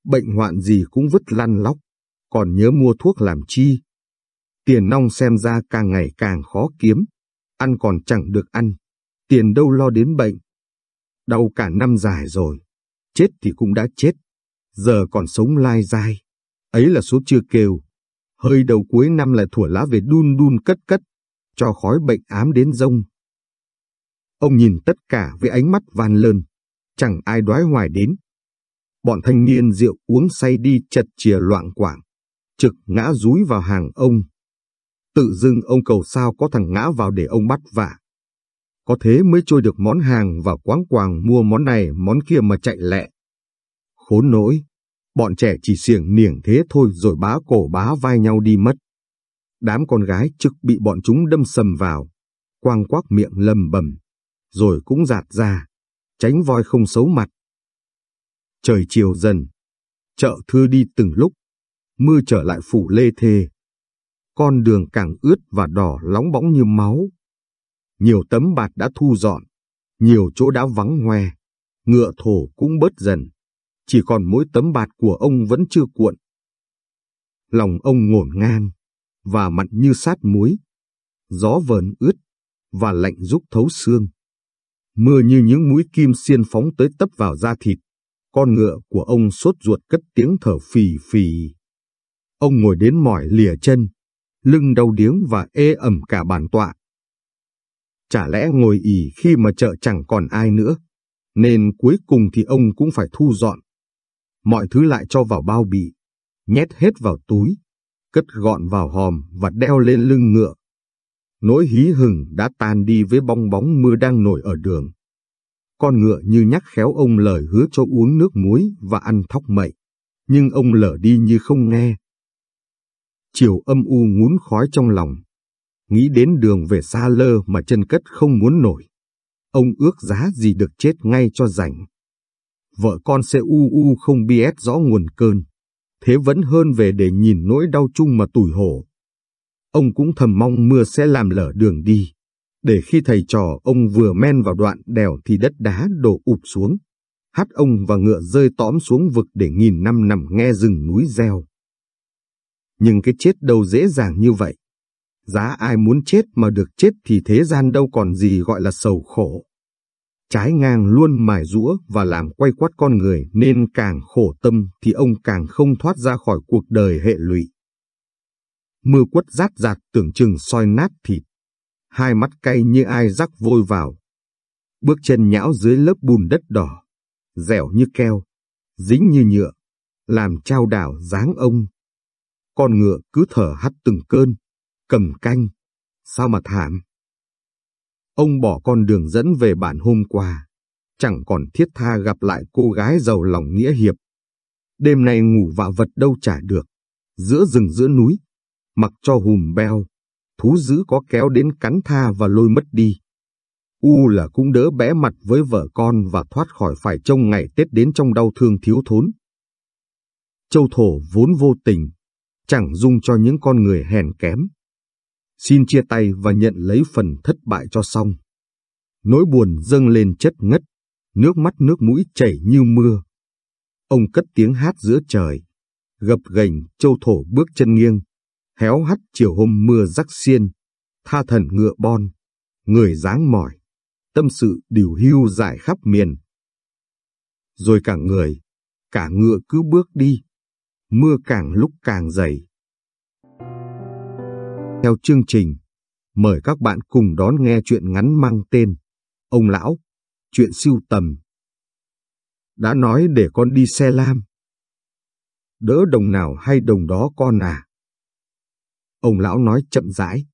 bệnh hoạn gì cũng vứt lăn lóc, còn nhớ mua thuốc làm chi. Tiền nong xem ra càng ngày càng khó kiếm, ăn còn chẳng được ăn, tiền đâu lo đến bệnh. Đau cả năm dài rồi, chết thì cũng đã chết, giờ còn sống lai dai. Ấy là số chưa kêu, hơi đầu cuối năm lại thủa lá về đun đun cất cất, cho khói bệnh ám đến rông. Ông nhìn tất cả với ánh mắt van lơn, chẳng ai đoái hoài đến. Bọn thanh niên rượu uống say đi chật chìa loạn quảng, trực ngã rúi vào hàng ông. Tự dưng ông cầu sao có thằng ngã vào để ông bắt vả. Có thế mới trôi được món hàng và quán quàng mua món này món kia mà chạy lẹ. Khốn nỗi, bọn trẻ chỉ xiềng niềng thế thôi rồi bá cổ bá vai nhau đi mất. Đám con gái trực bị bọn chúng đâm sầm vào, quang quác miệng lầm bầm, rồi cũng giạt ra, tránh voi không xấu mặt. Trời chiều dần, chợ thưa đi từng lúc, mưa trở lại phủ lê thê. Con đường càng ướt và đỏ lóng bóng như máu. Nhiều tấm bạt đã thu dọn, nhiều chỗ đã vắng hoe, ngựa thổ cũng bớt dần. Chỉ còn mỗi tấm bạt của ông vẫn chưa cuộn. Lòng ông ngổn ngang, và mặn như sát muối. Gió vờn ướt, và lạnh rúc thấu xương. Mưa như những mũi kim xiên phóng tới tấp vào da thịt. Con ngựa của ông sốt ruột cất tiếng thở phì phì. Ông ngồi đến mỏi lìa chân, lưng đau điếng và ê ẩm cả bàn tọa. Chả lẽ ngồi ỉ khi mà chợ chẳng còn ai nữa, nên cuối cùng thì ông cũng phải thu dọn. Mọi thứ lại cho vào bao bì, nhét hết vào túi, cất gọn vào hòm và đeo lên lưng ngựa. Nỗi hí hừng đã tan đi với bong bóng mưa đang nổi ở đường. Con ngựa như nhắc khéo ông lời hứa cho uống nước muối và ăn thóc mậy, nhưng ông lở đi như không nghe. Chiều âm u ngún khói trong lòng, nghĩ đến đường về xa lơ mà chân cất không muốn nổi. Ông ước giá gì được chết ngay cho rảnh. Vợ con sẽ u u không biết rõ nguồn cơn, thế vẫn hơn về để nhìn nỗi đau chung mà tủi hổ. Ông cũng thầm mong mưa sẽ làm lở đường đi, để khi thầy trò ông vừa men vào đoạn đèo thì đất đá đổ ụp xuống. Hát ông và ngựa rơi tõm xuống vực để nghìn năm nằm nghe rừng núi reo. Nhưng cái chết đâu dễ dàng như vậy. Giá ai muốn chết mà được chết thì thế gian đâu còn gì gọi là sầu khổ. trái ngang luôn mài rũa và làm quay quắt con người nên càng khổ tâm thì ông càng không thoát ra khỏi cuộc đời hệ lụy. Mưa quất rát rạt tưởng chừng soi nát thịt, hai mắt cay như ai rắc vôi vào. Bước chân nhão dưới lớp bùn đất đỏ, dẻo như keo, dính như nhựa, làm trao đảo dáng ông. Con ngựa cứ thở hắt từng cơn, cầm canh, sao mà thảm. Ông bỏ con đường dẫn về bản hôm qua, chẳng còn thiết tha gặp lại cô gái giàu lòng nghĩa hiệp. Đêm nay ngủ vạ vật đâu trả được, giữa rừng giữa núi, mặc cho hùm beo, thú dữ có kéo đến cắn tha và lôi mất đi. U là cũng đỡ bẽ mặt với vợ con và thoát khỏi phải trông ngày Tết đến trong đau thương thiếu thốn. Châu thổ vốn vô tình, chẳng dung cho những con người hèn kém. Xin chia tay và nhận lấy phần thất bại cho xong. Nỗi buồn dâng lên chất ngất, nước mắt nước mũi chảy như mưa. Ông cất tiếng hát giữa trời, gập gành châu thổ bước chân nghiêng, héo hắt chiều hôm mưa rắc xiên, tha thần ngựa bon, người dáng mỏi, tâm sự điều hưu dài khắp miền. Rồi cả người, cả ngựa cứ bước đi, mưa càng lúc càng dày. Theo chương trình, mời các bạn cùng đón nghe chuyện ngắn mang tên Ông Lão, chuyện siêu tầm. Đã nói để con đi xe lam. Đỡ đồng nào hay đồng đó con à? Ông lão nói chậm rãi.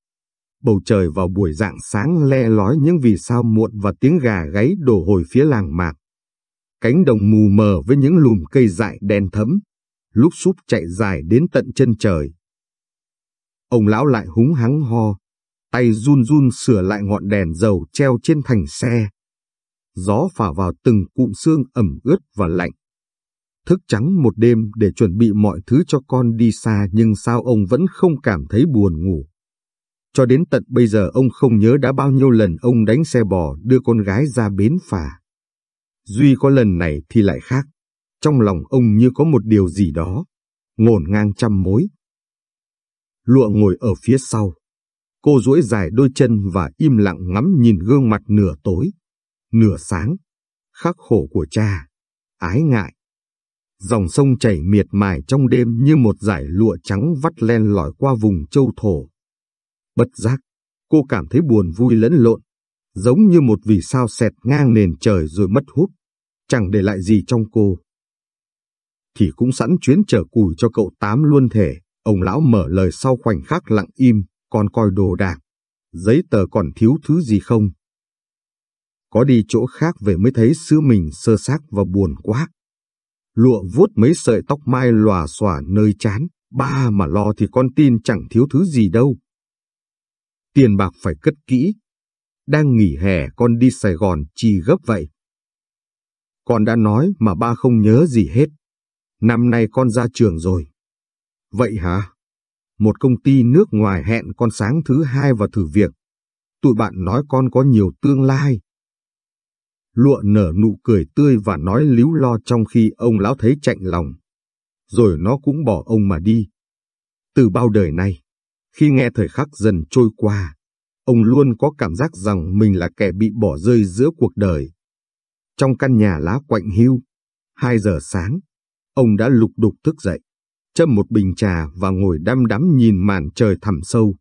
Bầu trời vào buổi dạng sáng le lói những vì sao muộn và tiếng gà gáy đổ hồi phía làng mạc. Cánh đồng mù mờ với những lùm cây dại đen thẫm lúc súp chạy dài đến tận chân trời. Ông lão lại húng hắng ho, tay run run sửa lại ngọn đèn dầu treo trên thành xe. Gió phả vào từng cụm xương ẩm ướt và lạnh thức trắng một đêm để chuẩn bị mọi thứ cho con đi xa nhưng sao ông vẫn không cảm thấy buồn ngủ. Cho đến tận bây giờ ông không nhớ đã bao nhiêu lần ông đánh xe bò đưa con gái ra bến phà. Duy có lần này thì lại khác. Trong lòng ông như có một điều gì đó, ngổn ngang trăm mối. Lụa ngồi ở phía sau. Cô duỗi dài đôi chân và im lặng ngắm nhìn gương mặt nửa tối, nửa sáng, khắc khổ của cha, ái ngại, Dòng sông chảy miệt mài trong đêm như một dải lụa trắng vắt len lỏi qua vùng châu thổ. Bất giác, cô cảm thấy buồn vui lẫn lộn, giống như một vì sao xẹt ngang nền trời rồi mất hút, chẳng để lại gì trong cô. Thì cũng sẵn chuyến chở cùi cho cậu tám luôn thể, ông lão mở lời sau khoảnh khắc lặng im, còn coi đồ đạc, giấy tờ còn thiếu thứ gì không? Có đi chỗ khác về mới thấy sứ mình sơ xác và buồn quá lụa vuốt mấy sợi tóc mai lòa xòa nơi chán, ba mà lo thì con tin chẳng thiếu thứ gì đâu. Tiền bạc phải cất kỹ. Đang nghỉ hè con đi Sài Gòn chi gấp vậy. Con đã nói mà ba không nhớ gì hết. Năm nay con ra trường rồi. Vậy hả? Một công ty nước ngoài hẹn con sáng thứ hai vào thử việc. Tụi bạn nói con có nhiều tương lai. Lụa nở nụ cười tươi và nói líu lo trong khi ông lão thấy chạnh lòng. Rồi nó cũng bỏ ông mà đi. Từ bao đời nay, khi nghe thời khắc dần trôi qua, ông luôn có cảm giác rằng mình là kẻ bị bỏ rơi giữa cuộc đời. Trong căn nhà lá quạnh hiu, hai giờ sáng, ông đã lục đục thức dậy, châm một bình trà và ngồi đăm đắm nhìn màn trời thẳm sâu.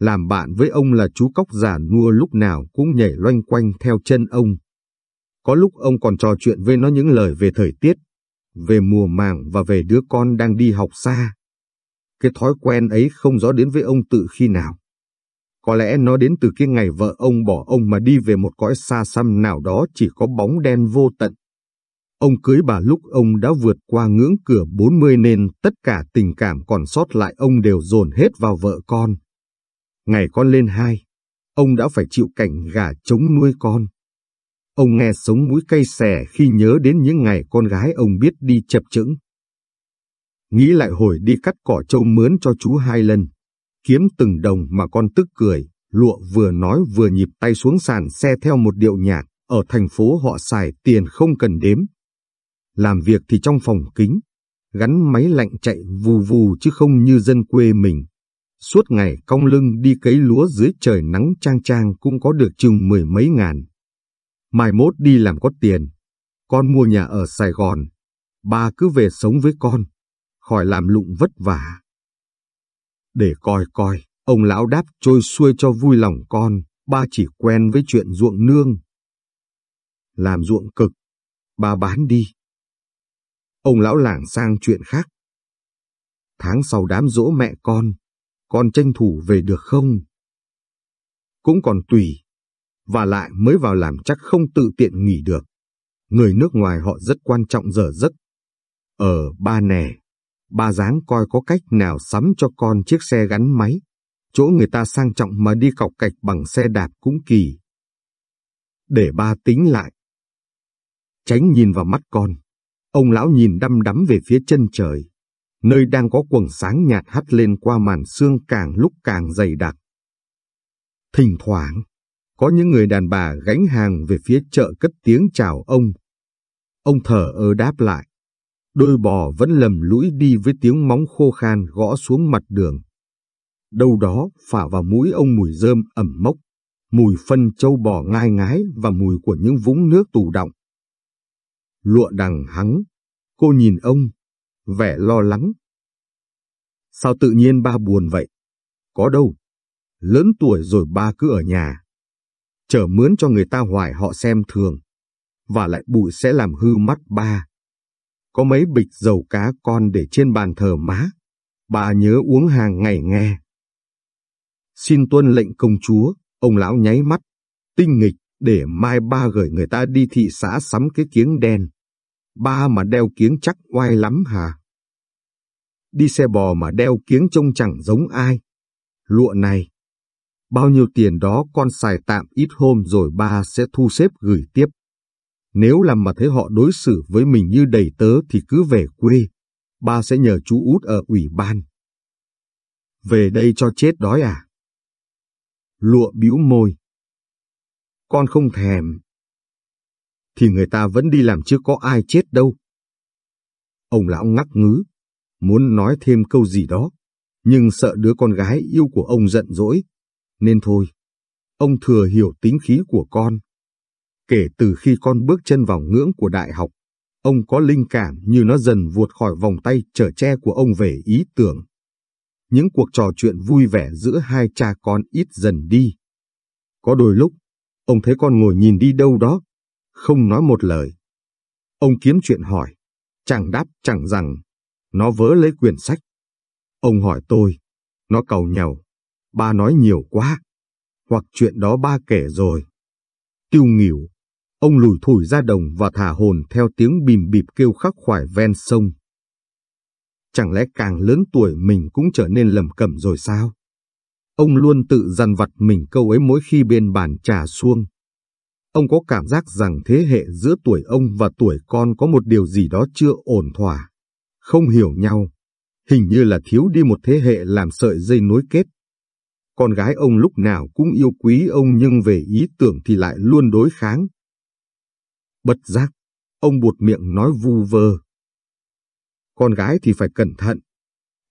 Làm bạn với ông là chú cóc già nua lúc nào cũng nhảy loanh quanh theo chân ông. Có lúc ông còn trò chuyện với nó những lời về thời tiết, về mùa màng và về đứa con đang đi học xa. Cái thói quen ấy không rõ đến với ông tự khi nào. Có lẽ nó đến từ cái ngày vợ ông bỏ ông mà đi về một cõi xa xăm nào đó chỉ có bóng đen vô tận. Ông cưới bà lúc ông đã vượt qua ngưỡng cửa 40 nên tất cả tình cảm còn sót lại ông đều dồn hết vào vợ con. Ngày con lên hai, ông đã phải chịu cảnh gà trống nuôi con. Ông nghe sống mũi cay xè khi nhớ đến những ngày con gái ông biết đi chập chững. Nghĩ lại hồi đi cắt cỏ trâu mướn cho chú hai lần, kiếm từng đồng mà con tức cười, lụa vừa nói vừa nhịp tay xuống sàn xe theo một điệu nhạc, ở thành phố họ xài tiền không cần đếm. Làm việc thì trong phòng kính, gắn máy lạnh chạy vù vù chứ không như dân quê mình. Suốt ngày cong lưng đi cấy lúa dưới trời nắng trang trang cũng có được chừng mười mấy ngàn. Mai mốt đi làm có tiền, con mua nhà ở Sài Gòn, ba cứ về sống với con, khỏi làm lụng vất vả. Để coi coi, ông lão đáp trôi xuôi cho vui lòng con, ba chỉ quen với chuyện ruộng nương. Làm ruộng cực, ba bán đi. Ông lão làng sang chuyện khác. Tháng sau đám dỗ mẹ con, con tranh thủ về được không? Cũng còn tùy, và lại mới vào làm chắc không tự tiện nghỉ được. Người nước ngoài họ rất quan trọng giờ giấc. Ở ba nè, ba dáng coi có cách nào sắm cho con chiếc xe gắn máy. Chỗ người ta sang trọng mà đi cọc cạch bằng xe đạp cũng kỳ. Để ba tính lại. Tránh nhìn vào mắt con. Ông lão nhìn đăm đắm về phía chân trời, nơi đang có quầng sáng nhạt hắt lên qua màn sương càng lúc càng dày đặc. Thỉnh thoảng, có những người đàn bà gánh hàng về phía chợ cất tiếng chào ông. Ông thở ơ đáp lại. Đôi bò vẫn lầm lũi đi với tiếng móng khô khan gõ xuống mặt đường. Đâu đó phả vào mũi ông mùi rơm ẩm mốc, mùi phân châu bò ngai ngái và mùi của những vũng nước tù động. Lụa đằng hắng, cô nhìn ông, vẻ lo lắng. Sao tự nhiên ba buồn vậy? Có đâu, lớn tuổi rồi ba cứ ở nhà. Chờ mướn cho người ta hoài họ xem thường, và lại bụi sẽ làm hư mắt ba. Có mấy bịch dầu cá con để trên bàn thờ má, bà nhớ uống hàng ngày nghe. Xin tuân lệnh công chúa, ông lão nháy mắt, tinh nghịch để mai ba gửi người ta đi thị xã sắm cái kiếng đen. Ba mà đeo kiếng chắc oai lắm hà. Đi xe bò mà đeo kiếng trông chẳng giống ai. Lụa này, bao nhiêu tiền đó con xài tạm ít hôm rồi ba sẽ thu xếp gửi tiếp. Nếu làm mà thấy họ đối xử với mình như đầy tớ thì cứ về quê. Ba sẽ nhờ chú út ở ủy ban. Về đây cho chết đói à? Lụa bĩu môi. Con không thèm. Thì người ta vẫn đi làm chứ có ai chết đâu. Ông lão ngắc ngứ, muốn nói thêm câu gì đó, nhưng sợ đứa con gái yêu của ông giận dỗi, nên thôi. Ông thừa hiểu tính khí của con. Kể từ khi con bước chân vào ngưỡng của đại học, ông có linh cảm như nó dần vuột khỏi vòng tay trở che của ông về ý tưởng. Những cuộc trò chuyện vui vẻ giữa hai cha con ít dần đi. Có đôi lúc, ông thấy con ngồi nhìn đi đâu đó, không nói một lời. Ông kiếm chuyện hỏi, chẳng đáp chẳng rằng, nó vớ lấy quyển sách. Ông hỏi tôi, nó cầu nhau. ba nói nhiều quá, hoặc chuyện đó ba kể rồi. Tiêu nghỉu, ông lùi thủi ra đồng và thả hồn theo tiếng bìm bịp kêu khắc khoải ven sông. Chẳng lẽ càng lớn tuổi mình cũng trở nên lầm cẩm rồi sao? Ông luôn tự dằn vặt mình câu ấy mỗi khi bên bàn trà xuông. Ông có cảm giác rằng thế hệ giữa tuổi ông và tuổi con có một điều gì đó chưa ổn thỏa, không hiểu nhau, hình như là thiếu đi một thế hệ làm sợi dây nối kết. Con gái ông lúc nào cũng yêu quý ông nhưng về ý tưởng thì lại luôn đối kháng. Bất giác, ông buột miệng nói vu vơ. Con gái thì phải cẩn thận,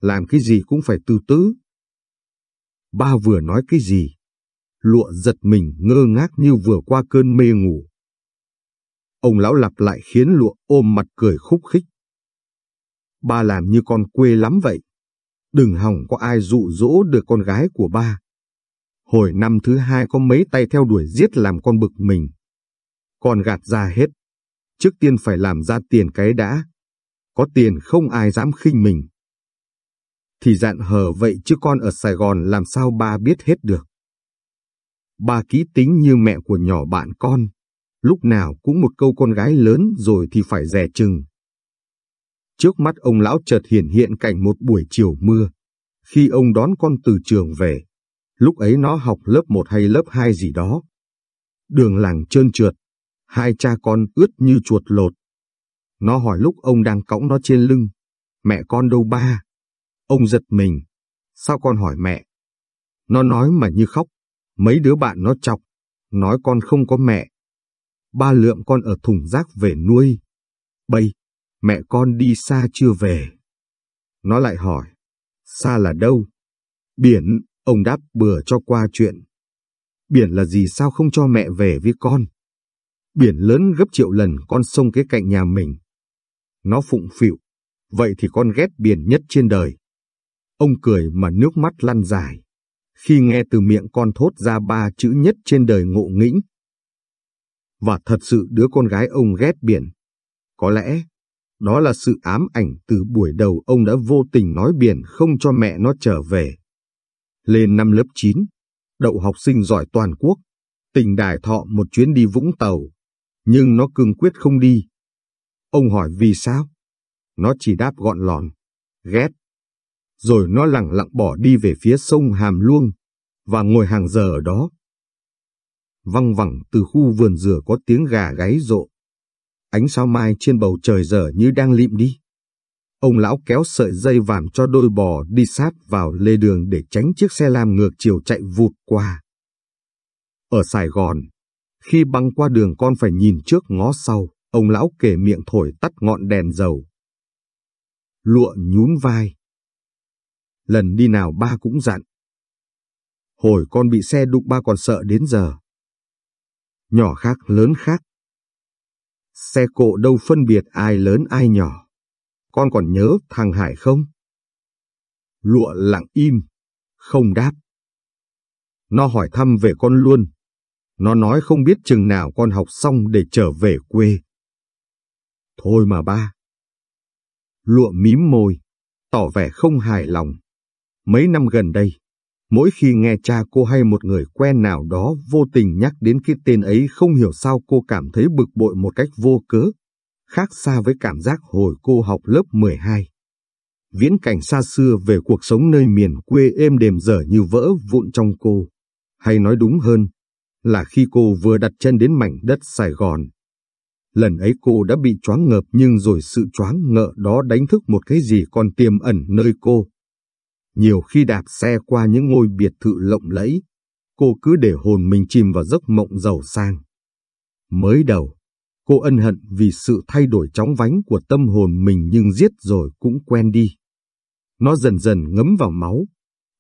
làm cái gì cũng phải từ tứ. Ba vừa nói cái gì, lụa giật mình ngơ ngác như vừa qua cơn mê ngủ. Ông lão lặp lại khiến lụa ôm mặt cười khúc khích. Ba làm như con quê lắm vậy. Đừng hỏng có ai dụ dỗ được con gái của ba. Hồi năm thứ hai có mấy tay theo đuổi giết làm con bực mình. Con gạt ra hết. Trước tiên phải làm ra tiền cái đã. Có tiền không ai dám khinh mình. Thì dạn hờ vậy chứ con ở Sài Gòn làm sao ba biết hết được. Ba ký tính như mẹ của nhỏ bạn con, lúc nào cũng một câu con gái lớn rồi thì phải rẻ chừng. Trước mắt ông lão chợt hiện hiện cảnh một buổi chiều mưa, khi ông đón con từ trường về. Lúc ấy nó học lớp 1 hay lớp 2 gì đó. Đường làng trơn trượt, hai cha con ướt như chuột lột. Nó hỏi lúc ông đang cõng nó trên lưng, mẹ con đâu ba? Ông giật mình, sao con hỏi mẹ? Nó nói mà như khóc, Mấy đứa bạn nó chọc, nói con không có mẹ. Ba lượm con ở thùng rác về nuôi. Bây, mẹ con đi xa chưa về. Nó lại hỏi, xa là đâu? Biển, ông đáp bừa cho qua chuyện. Biển là gì sao không cho mẹ về với con? Biển lớn gấp triệu lần con sông kế cạnh nhà mình. Nó phụng phịu, vậy thì con ghét biển nhất trên đời. Ông cười mà nước mắt lăn dài, khi nghe từ miệng con thốt ra ba chữ nhất trên đời ngộ nghĩnh. Và thật sự đứa con gái ông ghét biển. Có lẽ, đó là sự ám ảnh từ buổi đầu ông đã vô tình nói biển không cho mẹ nó trở về. Lên năm lớp 9, đậu học sinh giỏi toàn quốc, tình đài thọ một chuyến đi Vũng Tàu, nhưng nó cương quyết không đi. Ông hỏi vì sao? Nó chỉ đáp gọn lòn, ghét. Rồi nó lẳng lặng bỏ đi về phía sông Hàm Luông, và ngồi hàng giờ ở đó. Văng vẳng từ khu vườn dừa có tiếng gà gáy rộ. Ánh sao mai trên bầu trời giờ như đang lịm đi. Ông lão kéo sợi dây vàm cho đôi bò đi sát vào lề đường để tránh chiếc xe lam ngược chiều chạy vụt qua. Ở Sài Gòn, khi băng qua đường con phải nhìn trước ngó sau, ông lão kể miệng thổi tắt ngọn đèn dầu. Lụa nhún vai. Lần đi nào ba cũng dặn. Hồi con bị xe đụng ba còn sợ đến giờ. Nhỏ khác lớn khác. Xe cộ đâu phân biệt ai lớn ai nhỏ. Con còn nhớ thằng Hải không? Lụa lặng im, không đáp. Nó hỏi thăm về con luôn. Nó nói không biết chừng nào con học xong để trở về quê. Thôi mà ba. Lụa mím môi, tỏ vẻ không hài lòng. Mấy năm gần đây, mỗi khi nghe cha cô hay một người quen nào đó vô tình nhắc đến cái tên ấy không hiểu sao cô cảm thấy bực bội một cách vô cớ, khác xa với cảm giác hồi cô học lớp 12. Viễn cảnh xa xưa về cuộc sống nơi miền quê êm đềm dở như vỡ vụn trong cô, hay nói đúng hơn, là khi cô vừa đặt chân đến mảnh đất Sài Gòn. Lần ấy cô đã bị choáng ngợp nhưng rồi sự choáng ngợ đó đánh thức một cái gì còn tiềm ẩn nơi cô. Nhiều khi đạp xe qua những ngôi biệt thự lộng lẫy, cô cứ để hồn mình chìm vào giấc mộng giàu sang. Mới đầu, cô ân hận vì sự thay đổi chóng vánh của tâm hồn mình nhưng giết rồi cũng quen đi. Nó dần dần ngấm vào máu,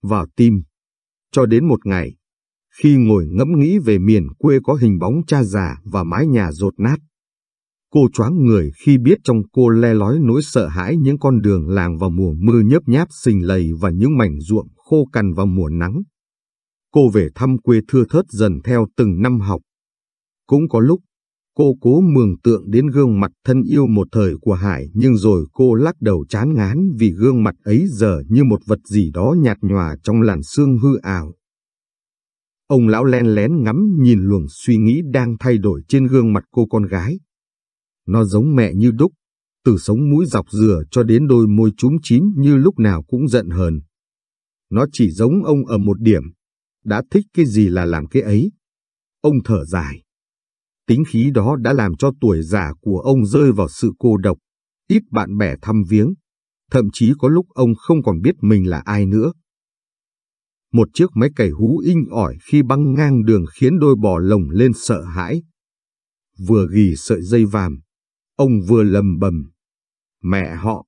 vào tim, cho đến một ngày, khi ngồi ngẫm nghĩ về miền quê có hình bóng cha già và mái nhà rột nát. Cô choáng người khi biết trong cô le lói nỗi sợ hãi những con đường làng vào mùa mưa nhớp nháp xình lầy và những mảnh ruộng khô cằn vào mùa nắng. Cô về thăm quê thưa thớt dần theo từng năm học. Cũng có lúc, cô cố mường tượng đến gương mặt thân yêu một thời của Hải nhưng rồi cô lắc đầu chán ngán vì gương mặt ấy giờ như một vật gì đó nhạt nhòa trong làn sương hư ảo. Ông lão len lén ngắm nhìn luồng suy nghĩ đang thay đổi trên gương mặt cô con gái. Nó giống mẹ như đúc, từ sống mũi dọc dừa cho đến đôi môi trúng chín như lúc nào cũng giận hờn. Nó chỉ giống ông ở một điểm, đã thích cái gì là làm cái ấy. Ông thở dài. Tính khí đó đã làm cho tuổi già của ông rơi vào sự cô độc, ít bạn bè thăm viếng, thậm chí có lúc ông không còn biết mình là ai nữa. Một chiếc máy cày hú inh ỏi khi băng ngang đường khiến đôi bò lồng lên sợ hãi. Vừa ghi sợi dây vàm, ông vừa lầm bầm. Mẹ họ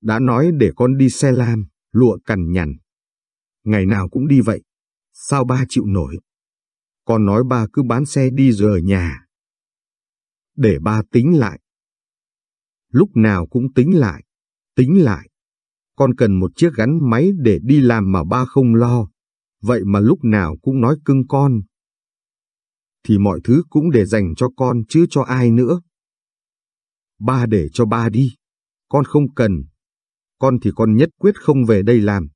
đã nói để con đi xe lam, lụa cằn nhằn. Ngày nào cũng đi vậy, sao ba chịu nổi? Con nói ba cứ bán xe đi rồi ở nhà. Để ba tính lại. Lúc nào cũng tính lại, tính lại con cần một chiếc gắn máy để đi làm mà ba không lo, vậy mà lúc nào cũng nói cưng con. Thì mọi thứ cũng để dành cho con chứ cho ai nữa. Ba để cho ba đi, con không cần. Con thì con nhất quyết không về đây làm,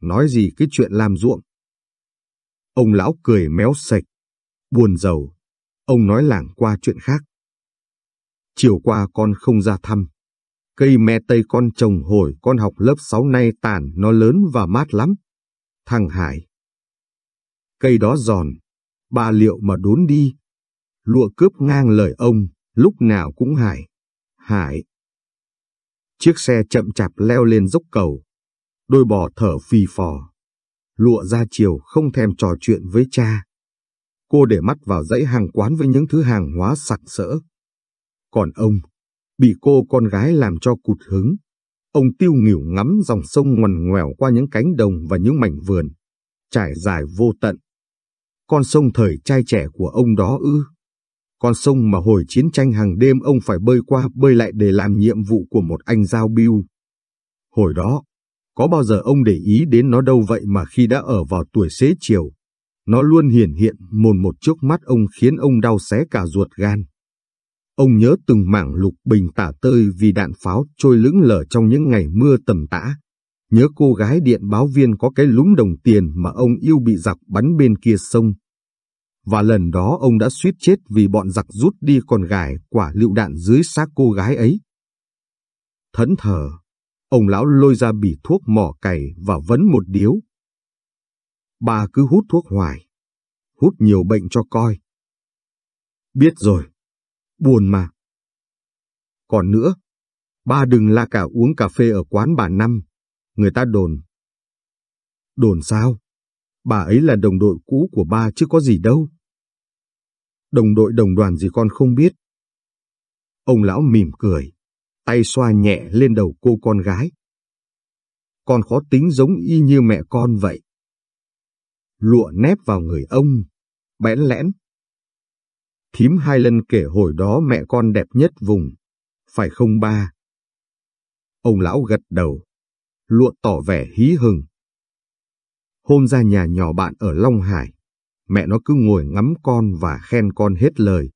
nói gì cái chuyện làm ruộng. Ông lão cười méo sạch, buồn giàu, ông nói lảng qua chuyện khác. Chiều qua con không ra thăm, Cây me tây con trồng hồi con học lớp 6 nay tàn nó lớn và mát lắm. Thằng Hải. Cây đó giòn, ba liệu mà đốn đi. Lụa cướp ngang lời ông, lúc nào cũng Hải. Hải. Chiếc xe chậm chạp leo lên dốc cầu. Đôi bò thở phì phò. Lụa ra chiều không thèm trò chuyện với cha. Cô để mắt vào dãy hàng quán với những thứ hàng hóa sặc sỡ. Còn ông, bị cô con gái làm cho cụt hứng. Ông tiêu nghỉu ngắm dòng sông ngoằn ngoèo qua những cánh đồng và những mảnh vườn, trải dài vô tận. Con sông thời trai trẻ của ông đó ư con sông mà hồi chiến tranh hàng đêm ông phải bơi qua bơi lại để làm nhiệm vụ của một anh giao biêu. Hồi đó, có bao giờ ông để ý đến nó đâu vậy mà khi đã ở vào tuổi xế chiều, nó luôn hiển hiện mồn một trước mắt ông khiến ông đau xé cả ruột gan. Ông nhớ từng mảng lục bình tả tơi vì đạn pháo trôi lững lờ trong những ngày mưa tầm tã. Nhớ cô gái điện báo viên có cái lúng đồng tiền mà ông yêu bị giặc bắn bên kia sông. Và lần đó ông đã suýt chết vì bọn giặc rút đi con gài quả lựu đạn dưới xác cô gái ấy. Thẫn thờ, ông lão lôi ra bỉ thuốc mỏ cày và vấn một điếu. Bà cứ hút thuốc hoài, hút nhiều bệnh cho coi. Biết rồi, buồn mà. Còn nữa, ba đừng la cả uống cà phê ở quán bà Năm, người ta đồn. Đồn sao? Bà ấy là đồng đội cũ của ba chứ có gì đâu. Đồng đội đồng đoàn gì con không biết. Ông lão mỉm cười, tay xoa nhẹ lên đầu cô con gái. Con khó tính giống y như mẹ con vậy. Lụa nép vào người ông, bẽn lẽn. Thím hai lần kể hồi đó mẹ con đẹp nhất vùng, phải không ba? Ông lão gật đầu, lụa tỏ vẻ hí hừng. Hôm ra nhà nhỏ bạn ở Long Hải, mẹ nó cứ ngồi ngắm con và khen con hết lời.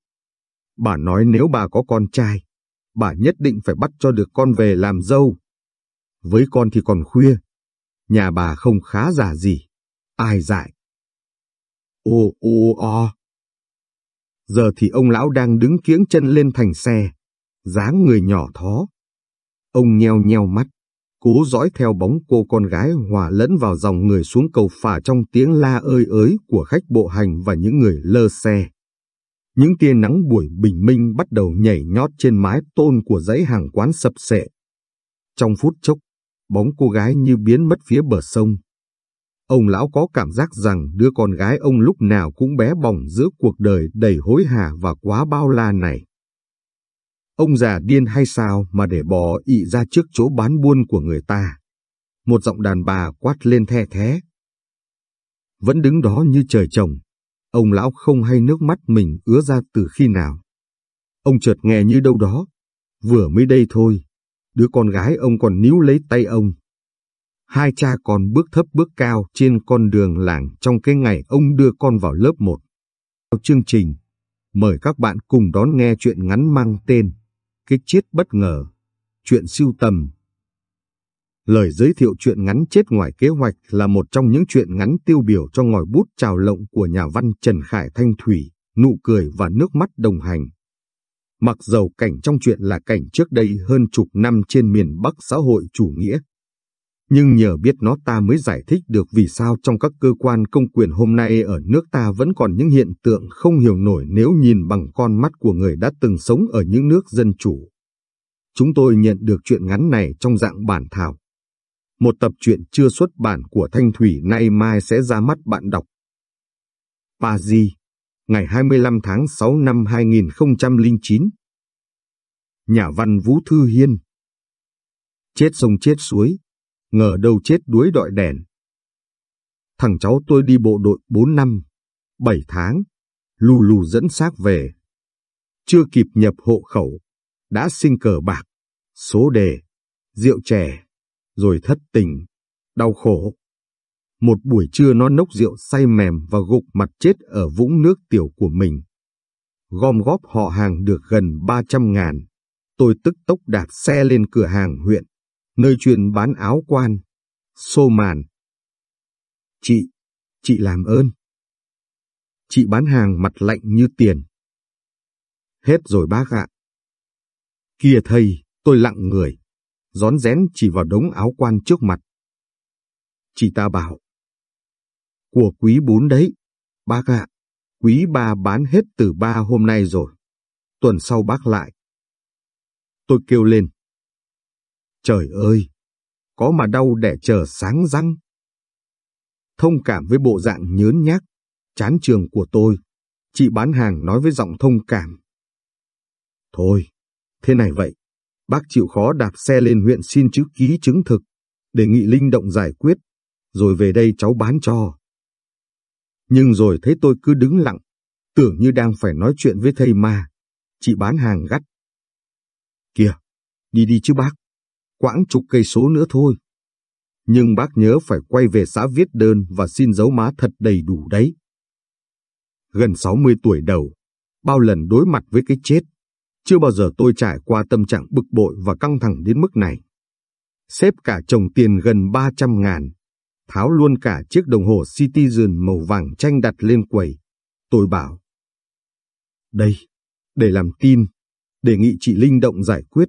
Bà nói nếu bà có con trai, bà nhất định phải bắt cho được con về làm dâu. Với con thì còn khuya, nhà bà không khá giả gì, ai dại. Ô ô o. Giờ thì ông lão đang đứng kiếng chân lên thành xe, dáng người nhỏ thó. Ông nheo nheo mắt, cố dõi theo bóng cô con gái hòa lẫn vào dòng người xuống cầu phà trong tiếng la ơi ới của khách bộ hành và những người lơ xe. Những tia nắng buổi bình minh bắt đầu nhảy nhót trên mái tôn của dãy hàng quán sập sệ. Trong phút chốc, bóng cô gái như biến mất phía bờ sông. Ông lão có cảm giác rằng đứa con gái ông lúc nào cũng bé bỏng giữa cuộc đời đầy hối hả và quá bao la này. Ông già điên hay sao mà để bò ị ra trước chỗ bán buôn của người ta. Một giọng đàn bà quát lên the thế. Vẫn đứng đó như trời trồng. Ông lão không hay nước mắt mình ứa ra từ khi nào. Ông chợt nghe như đâu đó. Vừa mới đây thôi. Đứa con gái ông còn níu lấy tay ông. Hai cha con bước thấp bước cao trên con đường làng trong cái ngày ông đưa con vào lớp 1. Chương trình, mời các bạn cùng đón nghe chuyện ngắn mang tên cái chết bất ngờ, chuyện siêu tầm. Lời giới thiệu chuyện ngắn chết ngoài kế hoạch là một trong những chuyện ngắn tiêu biểu cho ngòi bút trào lộng của nhà văn Trần Khải Thanh Thủy, nụ cười và nước mắt đồng hành. Mặc dầu cảnh trong chuyện là cảnh trước đây hơn chục năm trên miền Bắc xã hội chủ nghĩa, nhưng nhờ biết nó ta mới giải thích được vì sao trong các cơ quan công quyền hôm nay ở nước ta vẫn còn những hiện tượng không hiểu nổi nếu nhìn bằng con mắt của người đã từng sống ở những nước dân chủ. Chúng tôi nhận được chuyện ngắn này trong dạng bản thảo. Một tập truyện chưa xuất bản của Thanh Thủy nay mai sẽ ra mắt bạn đọc. Paris, ngày 25 tháng 6 năm 2009 Nhà văn Vũ Thư Hiên Chết sông chết suối, ngờ đâu chết đuối đọi đèn. Thằng cháu tôi đi bộ đội 4 năm, 7 tháng, lù lù dẫn xác về. Chưa kịp nhập hộ khẩu, đã sinh cờ bạc, số đề, rượu chè, rồi thất tình, đau khổ. Một buổi trưa nó nốc rượu say mềm và gục mặt chết ở vũng nước tiểu của mình. Gom góp họ hàng được gần 300 ngàn. Tôi tức tốc đạp xe lên cửa hàng huyện, nơi chuyên bán áo quan, xô màn. Chị, chị làm ơn. Chị bán hàng mặt lạnh như tiền. Hết rồi bác ạ. Kia thầy, tôi lặng người, rón rén chỉ vào đống áo quan trước mặt. Chị ta bảo. Của quý bốn đấy, bác ạ, quý ba bán hết từ ba hôm nay rồi. Tuần sau bác lại. Tôi kêu lên. Trời ơi! Có mà đau để chờ sáng răng. Thông cảm với bộ dạng nhớn nhác, chán trường của tôi, chị bán hàng nói với giọng thông cảm. Thôi, thế này vậy, bác chịu khó đạp xe lên huyện xin chữ ký chứng thực, đề nghị linh động giải quyết, rồi về đây cháu bán cho. Nhưng rồi thấy tôi cứ đứng lặng, tưởng như đang phải nói chuyện với thầy ma. Chị bán hàng gắt. Kìa, đi đi chứ bác, quãng chục cây số nữa thôi. Nhưng bác nhớ phải quay về xã viết đơn và xin dấu má thật đầy đủ đấy. Gần 60 tuổi đầu, bao lần đối mặt với cái chết, chưa bao giờ tôi trải qua tâm trạng bực bội và căng thẳng đến mức này. Xếp cả chồng tiền gần 300 ngàn, tháo luôn cả chiếc đồng hồ Citizen màu vàng tranh đặt lên quầy. Tôi bảo, đây, để làm tin, đề nghị chị Linh động giải quyết,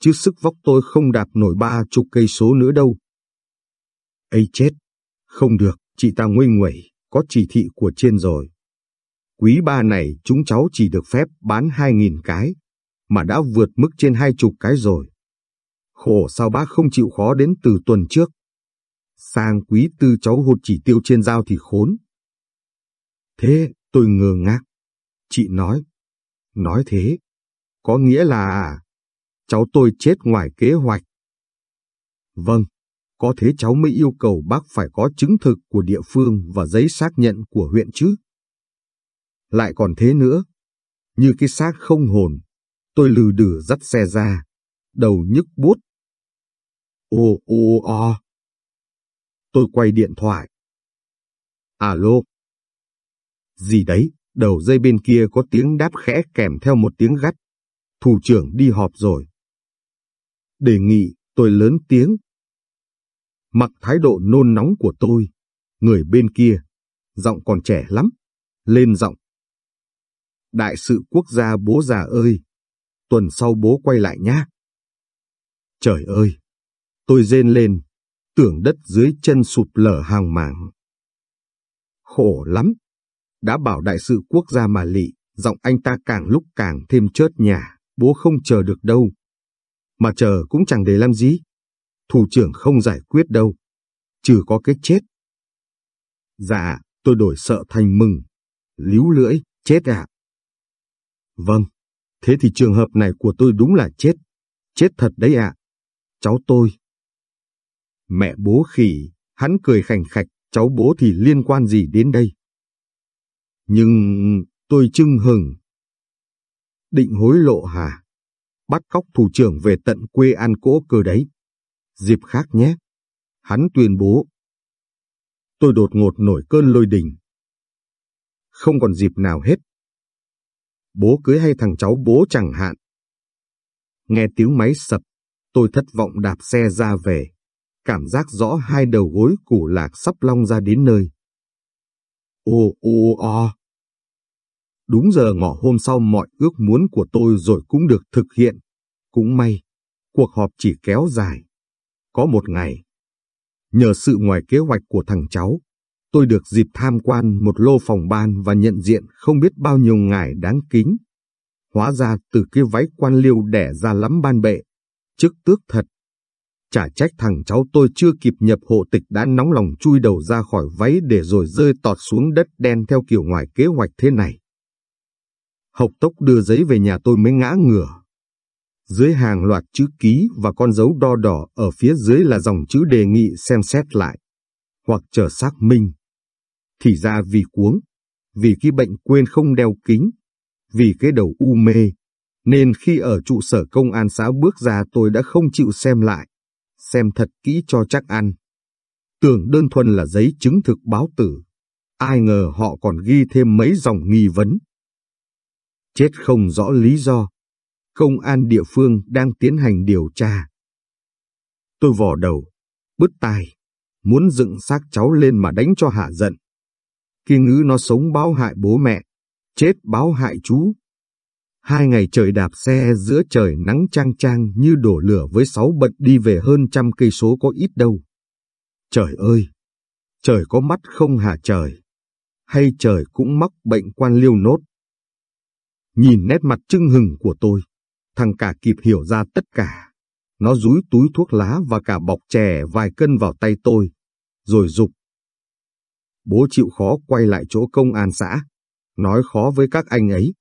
chứ sức vóc tôi không đạp nổi ba chục cây số nữa đâu. ấy chết, không được, chị ta nguy nguẩy, có chỉ thị của trên rồi. Quý ba này chúng cháu chỉ được phép bán hai nghìn cái, mà đã vượt mức trên hai chục cái rồi. Khổ sao bác không chịu khó đến từ tuần trước. Sang quý tư cháu hụt chỉ tiêu trên dao thì khốn. Thế tôi ngờ ngác. Chị nói. Nói thế. Có nghĩa là à, cháu tôi chết ngoài kế hoạch. Vâng, có thế cháu mới yêu cầu bác phải có chứng thực của địa phương và giấy xác nhận của huyện chứ. Lại còn thế nữa, như cái xác không hồn, tôi lừ đừ dắt xe ra, đầu nhức bút. Ô ô o. Tôi quay điện thoại. Alo. Gì đấy, đầu dây bên kia có tiếng đáp khẽ kèm theo một tiếng gắt. Thủ trưởng đi họp rồi. Đề nghị, tôi lớn tiếng. Mặc thái độ nôn nóng của tôi, người bên kia, giọng còn trẻ lắm, lên giọng. Đại sự quốc gia bố già ơi, tuần sau bố quay lại nhá. Trời ơi, tôi rên lên, tưởng đất dưới chân sụp lở hàng mảng. Khổ lắm, đã bảo đại sự quốc gia mà lị, giọng anh ta càng lúc càng thêm chớt nhà, bố không chờ được đâu. Mà chờ cũng chẳng để làm gì. Thủ trưởng không giải quyết đâu, trừ có cái chết. Dạ, tôi đổi sợ thành mừng. Líu lưỡi, chết à? Vâng, thế thì trường hợp này của tôi đúng là chết. Chết thật đấy ạ. Cháu tôi. Mẹ bố khỉ, hắn cười khành khạch, cháu bố thì liên quan gì đến đây? Nhưng tôi trưng hừng. Định hối lộ hả? Bắt cóc thủ trưởng về tận quê ăn cỗ cơ đấy. Dịp khác nhé. Hắn tuyên bố. Tôi đột ngột nổi cơn lôi đình. Không còn dịp nào hết. Bố cưới hay thằng cháu bố chẳng hạn. Nghe tiếng máy sập, tôi thất vọng đạp xe ra về. Cảm giác rõ hai đầu gối củ lạc sắp long ra đến nơi. Ô ô o. Đúng giờ ngọ hôm sau mọi ước muốn của tôi rồi cũng được thực hiện. Cũng may, cuộc họp chỉ kéo dài. Có một ngày, nhờ sự ngoài kế hoạch của thằng cháu, tôi được dịp tham quan một lô phòng ban và nhận diện không biết bao nhiêu ngài đáng kính. Hóa ra từ cái váy quan liêu đẻ ra lắm ban bệ, chức tước thật. Chả trách thằng cháu tôi chưa kịp nhập hộ tịch đã nóng lòng chui đầu ra khỏi váy để rồi rơi tọt xuống đất đen theo kiểu ngoài kế hoạch thế này học tốc đưa giấy về nhà tôi mới ngã ngửa. Dưới hàng loạt chữ ký và con dấu đo đỏ ở phía dưới là dòng chữ đề nghị xem xét lại, hoặc chờ xác minh. Thì ra vì cuống, vì cái bệnh quên không đeo kính, vì cái đầu u mê, nên khi ở trụ sở công an xã bước ra tôi đã không chịu xem lại, xem thật kỹ cho chắc ăn. Tưởng đơn thuần là giấy chứng thực báo tử, ai ngờ họ còn ghi thêm mấy dòng nghi vấn. Chết không rõ lý do, công an địa phương đang tiến hành điều tra. Tôi vò đầu, bứt tai, muốn dựng xác cháu lên mà đánh cho hạ giận. Khi ngữ nó sống báo hại bố mẹ, chết báo hại chú. Hai ngày trời đạp xe giữa trời nắng trang trang như đổ lửa với sáu bận đi về hơn trăm cây số có ít đâu. Trời ơi! Trời có mắt không hả trời? Hay trời cũng mắc bệnh quan liêu nốt? Nhìn nét mặt trưng hừng của tôi, thằng cả kịp hiểu ra tất cả. Nó rúi túi thuốc lá và cả bọc chè vài cân vào tay tôi, rồi dục. Bố chịu khó quay lại chỗ công an xã, nói khó với các anh ấy,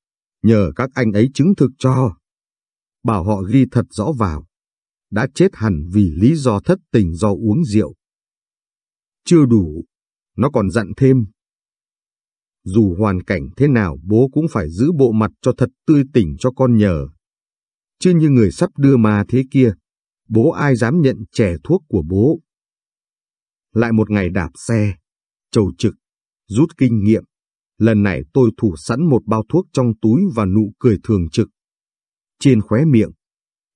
nhờ các anh ấy chứng thực cho. Bảo họ ghi thật rõ vào, đã chết hẳn vì lý do thất tình do uống rượu. Chưa đủ, nó còn dặn thêm. Dù hoàn cảnh thế nào bố cũng phải giữ bộ mặt cho thật tươi tỉnh cho con nhờ. Chứ như người sắp đưa ma thế kia, bố ai dám nhận trẻ thuốc của bố. Lại một ngày đạp xe, trầu trực, rút kinh nghiệm. Lần này tôi thủ sẵn một bao thuốc trong túi và nụ cười thường trực. Trên khóe miệng,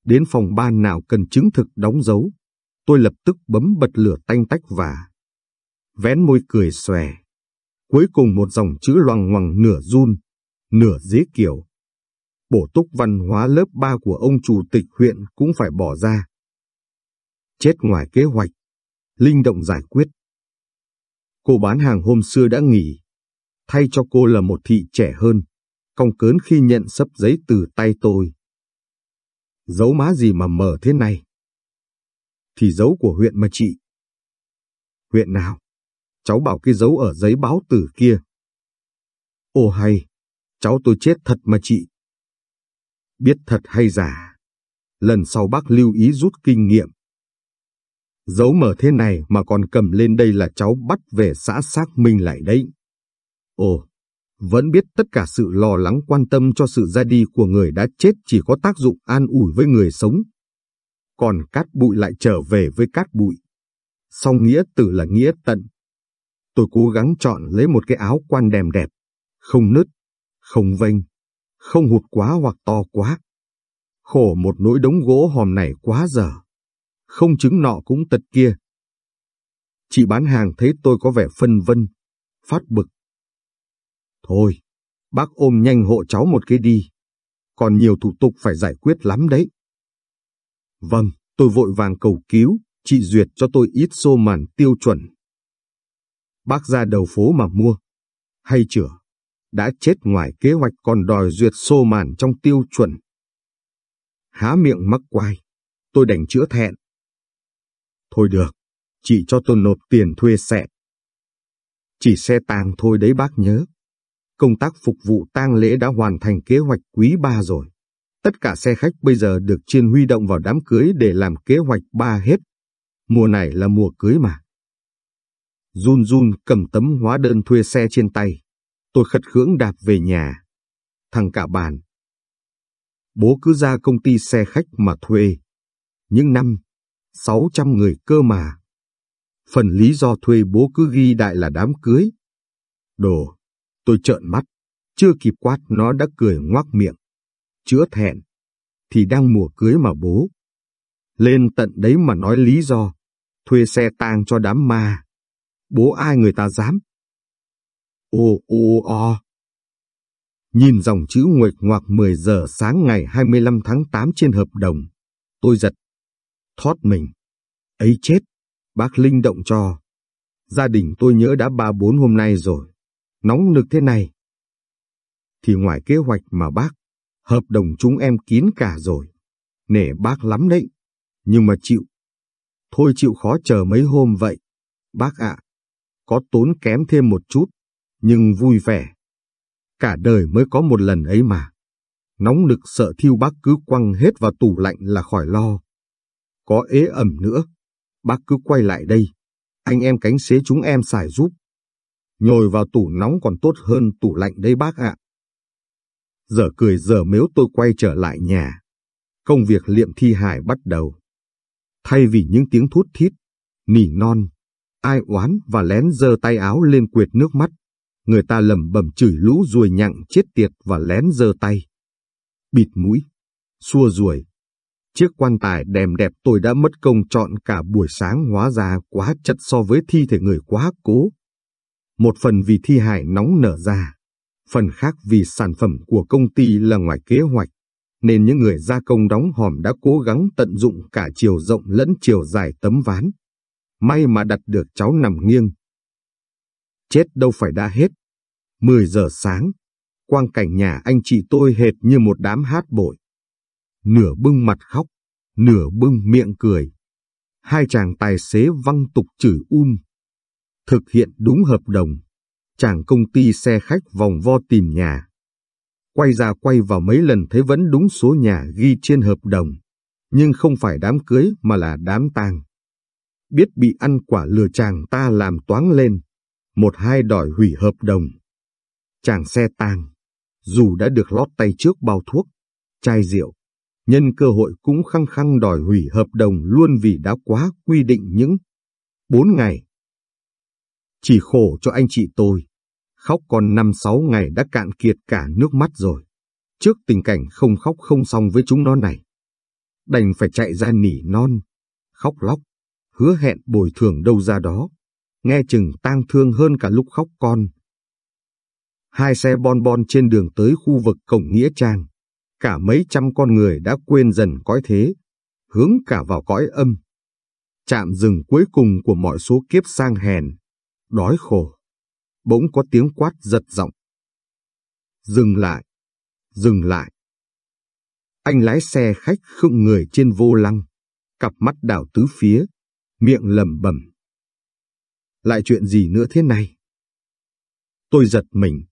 đến phòng ban nào cần chứng thực đóng dấu, tôi lập tức bấm bật lửa tanh tách và vén môi cười xòe. Cuối cùng một dòng chữ loằng ngoằng nửa run, nửa dế kiểu. Bổ túc văn hóa lớp 3 của ông chủ tịch huyện cũng phải bỏ ra. Chết ngoài kế hoạch, linh động giải quyết. Cô bán hàng hôm xưa đã nghỉ, thay cho cô là một thị trẻ hơn, cong cớn khi nhận sấp giấy từ tay tôi. Dấu má gì mà mở thế này? Thì dấu của huyện mà chị. Huyện nào? Cháu bảo cái dấu ở giấy báo tử kia. ô hay, cháu tôi chết thật mà chị. Biết thật hay giả, lần sau bác lưu ý rút kinh nghiệm. Dấu mở thế này mà còn cầm lên đây là cháu bắt về xã xác minh lại đấy. Ồ, vẫn biết tất cả sự lo lắng quan tâm cho sự ra đi của người đã chết chỉ có tác dụng an ủi với người sống. Còn cát bụi lại trở về với cát bụi. Song nghĩa tử là nghĩa tận. Tôi cố gắng chọn lấy một cái áo quan đèm đẹp, không nứt, không vênh, không hụt quá hoặc to quá. Khổ một nỗi đống gỗ hòm này quá dở. Không chứng nọ cũng tật kia. Chị bán hàng thấy tôi có vẻ phân vân, phát bực. Thôi, bác ôm nhanh hộ cháu một cái đi. Còn nhiều thủ tục phải giải quyết lắm đấy. Vâng, tôi vội vàng cầu cứu, chị duyệt cho tôi ít xô màn tiêu chuẩn. Bác ra đầu phố mà mua. Hay chửa, đã chết ngoài kế hoạch còn đòi duyệt xô màn trong tiêu chuẩn. Há miệng mắc quai, tôi đành chữa thẹn. Thôi được, chị cho tôi nộp tiền thuê xe. Chỉ xe tang thôi đấy bác nhớ. Công tác phục vụ tang lễ đã hoàn thành kế hoạch quý ba rồi. Tất cả xe khách bây giờ được chiên huy động vào đám cưới để làm kế hoạch ba hết. Mùa này là mùa cưới mà. Run run cầm tấm hóa đơn thuê xe trên tay. Tôi khật khưỡng đạp về nhà. Thằng cả bàn. Bố cứ ra công ty xe khách mà thuê. Những năm, 600 người cơ mà. Phần lý do thuê bố cứ ghi đại là đám cưới. Đồ, tôi trợn mắt, chưa kịp quát nó đã cười ngoác miệng. Chữa thẹn, thì đang mùa cưới mà bố. Lên tận đấy mà nói lý do, thuê xe tang cho đám ma. Bố ai người ta dám? Ô ô o. Nhìn dòng chữ nguệch ngoạc 10 giờ sáng ngày 25 tháng 8 trên hợp đồng, tôi giật. Thoát mình. Ấy chết, bác Linh động cho. Gia đình tôi nhớ đã ba bốn hôm nay rồi. Nóng nực thế này. Thì ngoài kế hoạch mà bác, hợp đồng chúng em kín cả rồi. Nể bác lắm đấy. Nhưng mà chịu. Thôi chịu khó chờ mấy hôm vậy. Bác ạ, có tốn kém thêm một chút, nhưng vui vẻ. Cả đời mới có một lần ấy mà. Nóng nực sợ thiêu bác cứ quăng hết vào tủ lạnh là khỏi lo. Có ế ẩm nữa, bác cứ quay lại đây. Anh em cánh xế chúng em xài giúp. Nhồi vào tủ nóng còn tốt hơn tủ lạnh đây bác ạ. Giờ cười giờ mếu tôi quay trở lại nhà. Công việc liệm thi hải bắt đầu. Thay vì những tiếng thút thít, nỉ non, ai oán và lén giơ tay áo lên quệt nước mắt, người ta lẩm bẩm chửi lũ ruồi nhặng chết tiệt và lén giơ tay. Bịt mũi, xua ruồi. Chiếc quan tài đèm đẹp tôi đã mất công chọn cả buổi sáng hóa ra quá chật so với thi thể người quá cố. Một phần vì thi hài nóng nở ra, phần khác vì sản phẩm của công ty là ngoài kế hoạch, nên những người gia công đóng hòm đã cố gắng tận dụng cả chiều rộng lẫn chiều dài tấm ván. May mà đặt được cháu nằm nghiêng. Chết đâu phải đã hết. 10 giờ sáng, quang cảnh nhà anh chị tôi hệt như một đám hát bội. Nửa bưng mặt khóc, nửa bưng miệng cười. Hai chàng tài xế văng tục chửi um. Thực hiện đúng hợp đồng, chàng công ty xe khách vòng vo tìm nhà. Quay ra quay vào mấy lần thấy vẫn đúng số nhà ghi trên hợp đồng, nhưng không phải đám cưới mà là đám tang. Biết bị ăn quả lừa chàng ta làm toáng lên, một hai đòi hủy hợp đồng. Chàng xe tang, dù đã được lót tay trước bao thuốc, chai rượu, nhân cơ hội cũng khăng khăng đòi hủy hợp đồng luôn vì đã quá quy định những bốn ngày. Chỉ khổ cho anh chị tôi, khóc còn năm sáu ngày đã cạn kiệt cả nước mắt rồi. Trước tình cảnh không khóc không xong với chúng nó này. Đành phải chạy ra nỉ non, khóc lóc, hứa hẹn bồi thường đâu ra đó. Nghe chừng tang thương hơn cả lúc khóc con. Hai xe bon bon trên đường tới khu vực cổng Nghĩa Trang. Cả mấy trăm con người đã quên dần cõi thế, hướng cả vào cõi âm. Chạm rừng cuối cùng của mọi số kiếp sang hèn, đói khổ. Bỗng có tiếng quát giật giọng. Dừng lại, dừng lại. Anh lái xe khách khựng người trên vô lăng, cặp mắt đảo tứ phía, miệng lẩm bẩm. Lại chuyện gì nữa thế này? Tôi giật mình,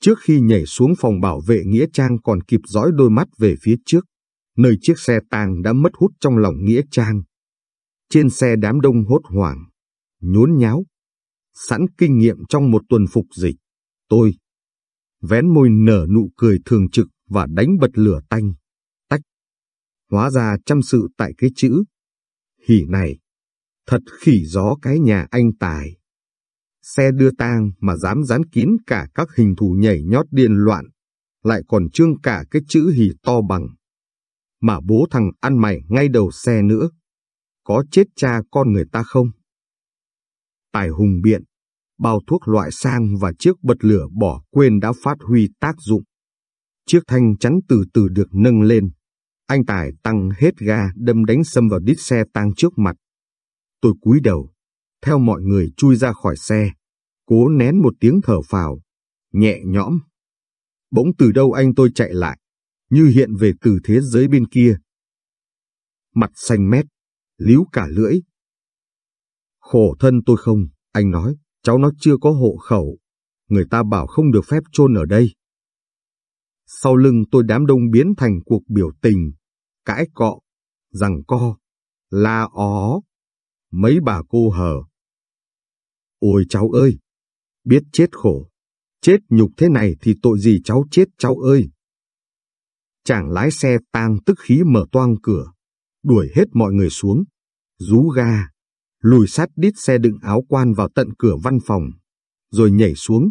trước khi nhảy xuống phòng bảo vệ Nghĩa Trang còn kịp dõi đôi mắt về phía trước, nơi chiếc xe tang đã mất hút trong lòng Nghĩa Trang. Trên xe đám đông hốt hoảng, nhốn nháo, sẵn kinh nghiệm trong một tuần phục dịch. Tôi, vén môi nở nụ cười thường trực và đánh bật lửa tanh, tách. Hóa ra chăm sự tại cái chữ. Hỉ này, thật khỉ gió cái nhà anh Tài. Xe đưa tang mà dám dán kín cả các hình thù nhảy nhót điên loạn, lại còn trương cả cái chữ hì to bằng. Mà bố thằng ăn mày ngay đầu xe nữa. Có chết cha con người ta không? Tài hùng biện, bao thuốc loại sang và chiếc bật lửa bỏ quên đã phát huy tác dụng. Chiếc thanh chắn từ từ được nâng lên. Anh Tài tăng hết ga đâm đánh xâm vào đít xe tang trước mặt. Tôi cúi đầu, theo mọi người chui ra khỏi xe, cố nén một tiếng thở phào, nhẹ nhõm. Bỗng từ đâu anh tôi chạy lại, như hiện về từ thế giới bên kia. Mặt xanh mét, líu cả lưỡi. Khổ thân tôi không, anh nói, cháu nó chưa có hộ khẩu, người ta bảo không được phép chôn ở đây. Sau lưng tôi đám đông biến thành cuộc biểu tình, cãi cọ, rằng co, la ó, mấy bà cô hờ. Ôi cháu ơi, biết chết khổ, chết nhục thế này thì tội gì cháu chết cháu ơi. Chàng lái xe tang tức khí mở toang cửa, đuổi hết mọi người xuống, rú ga, lùi sát đít xe đựng áo quan vào tận cửa văn phòng, rồi nhảy xuống,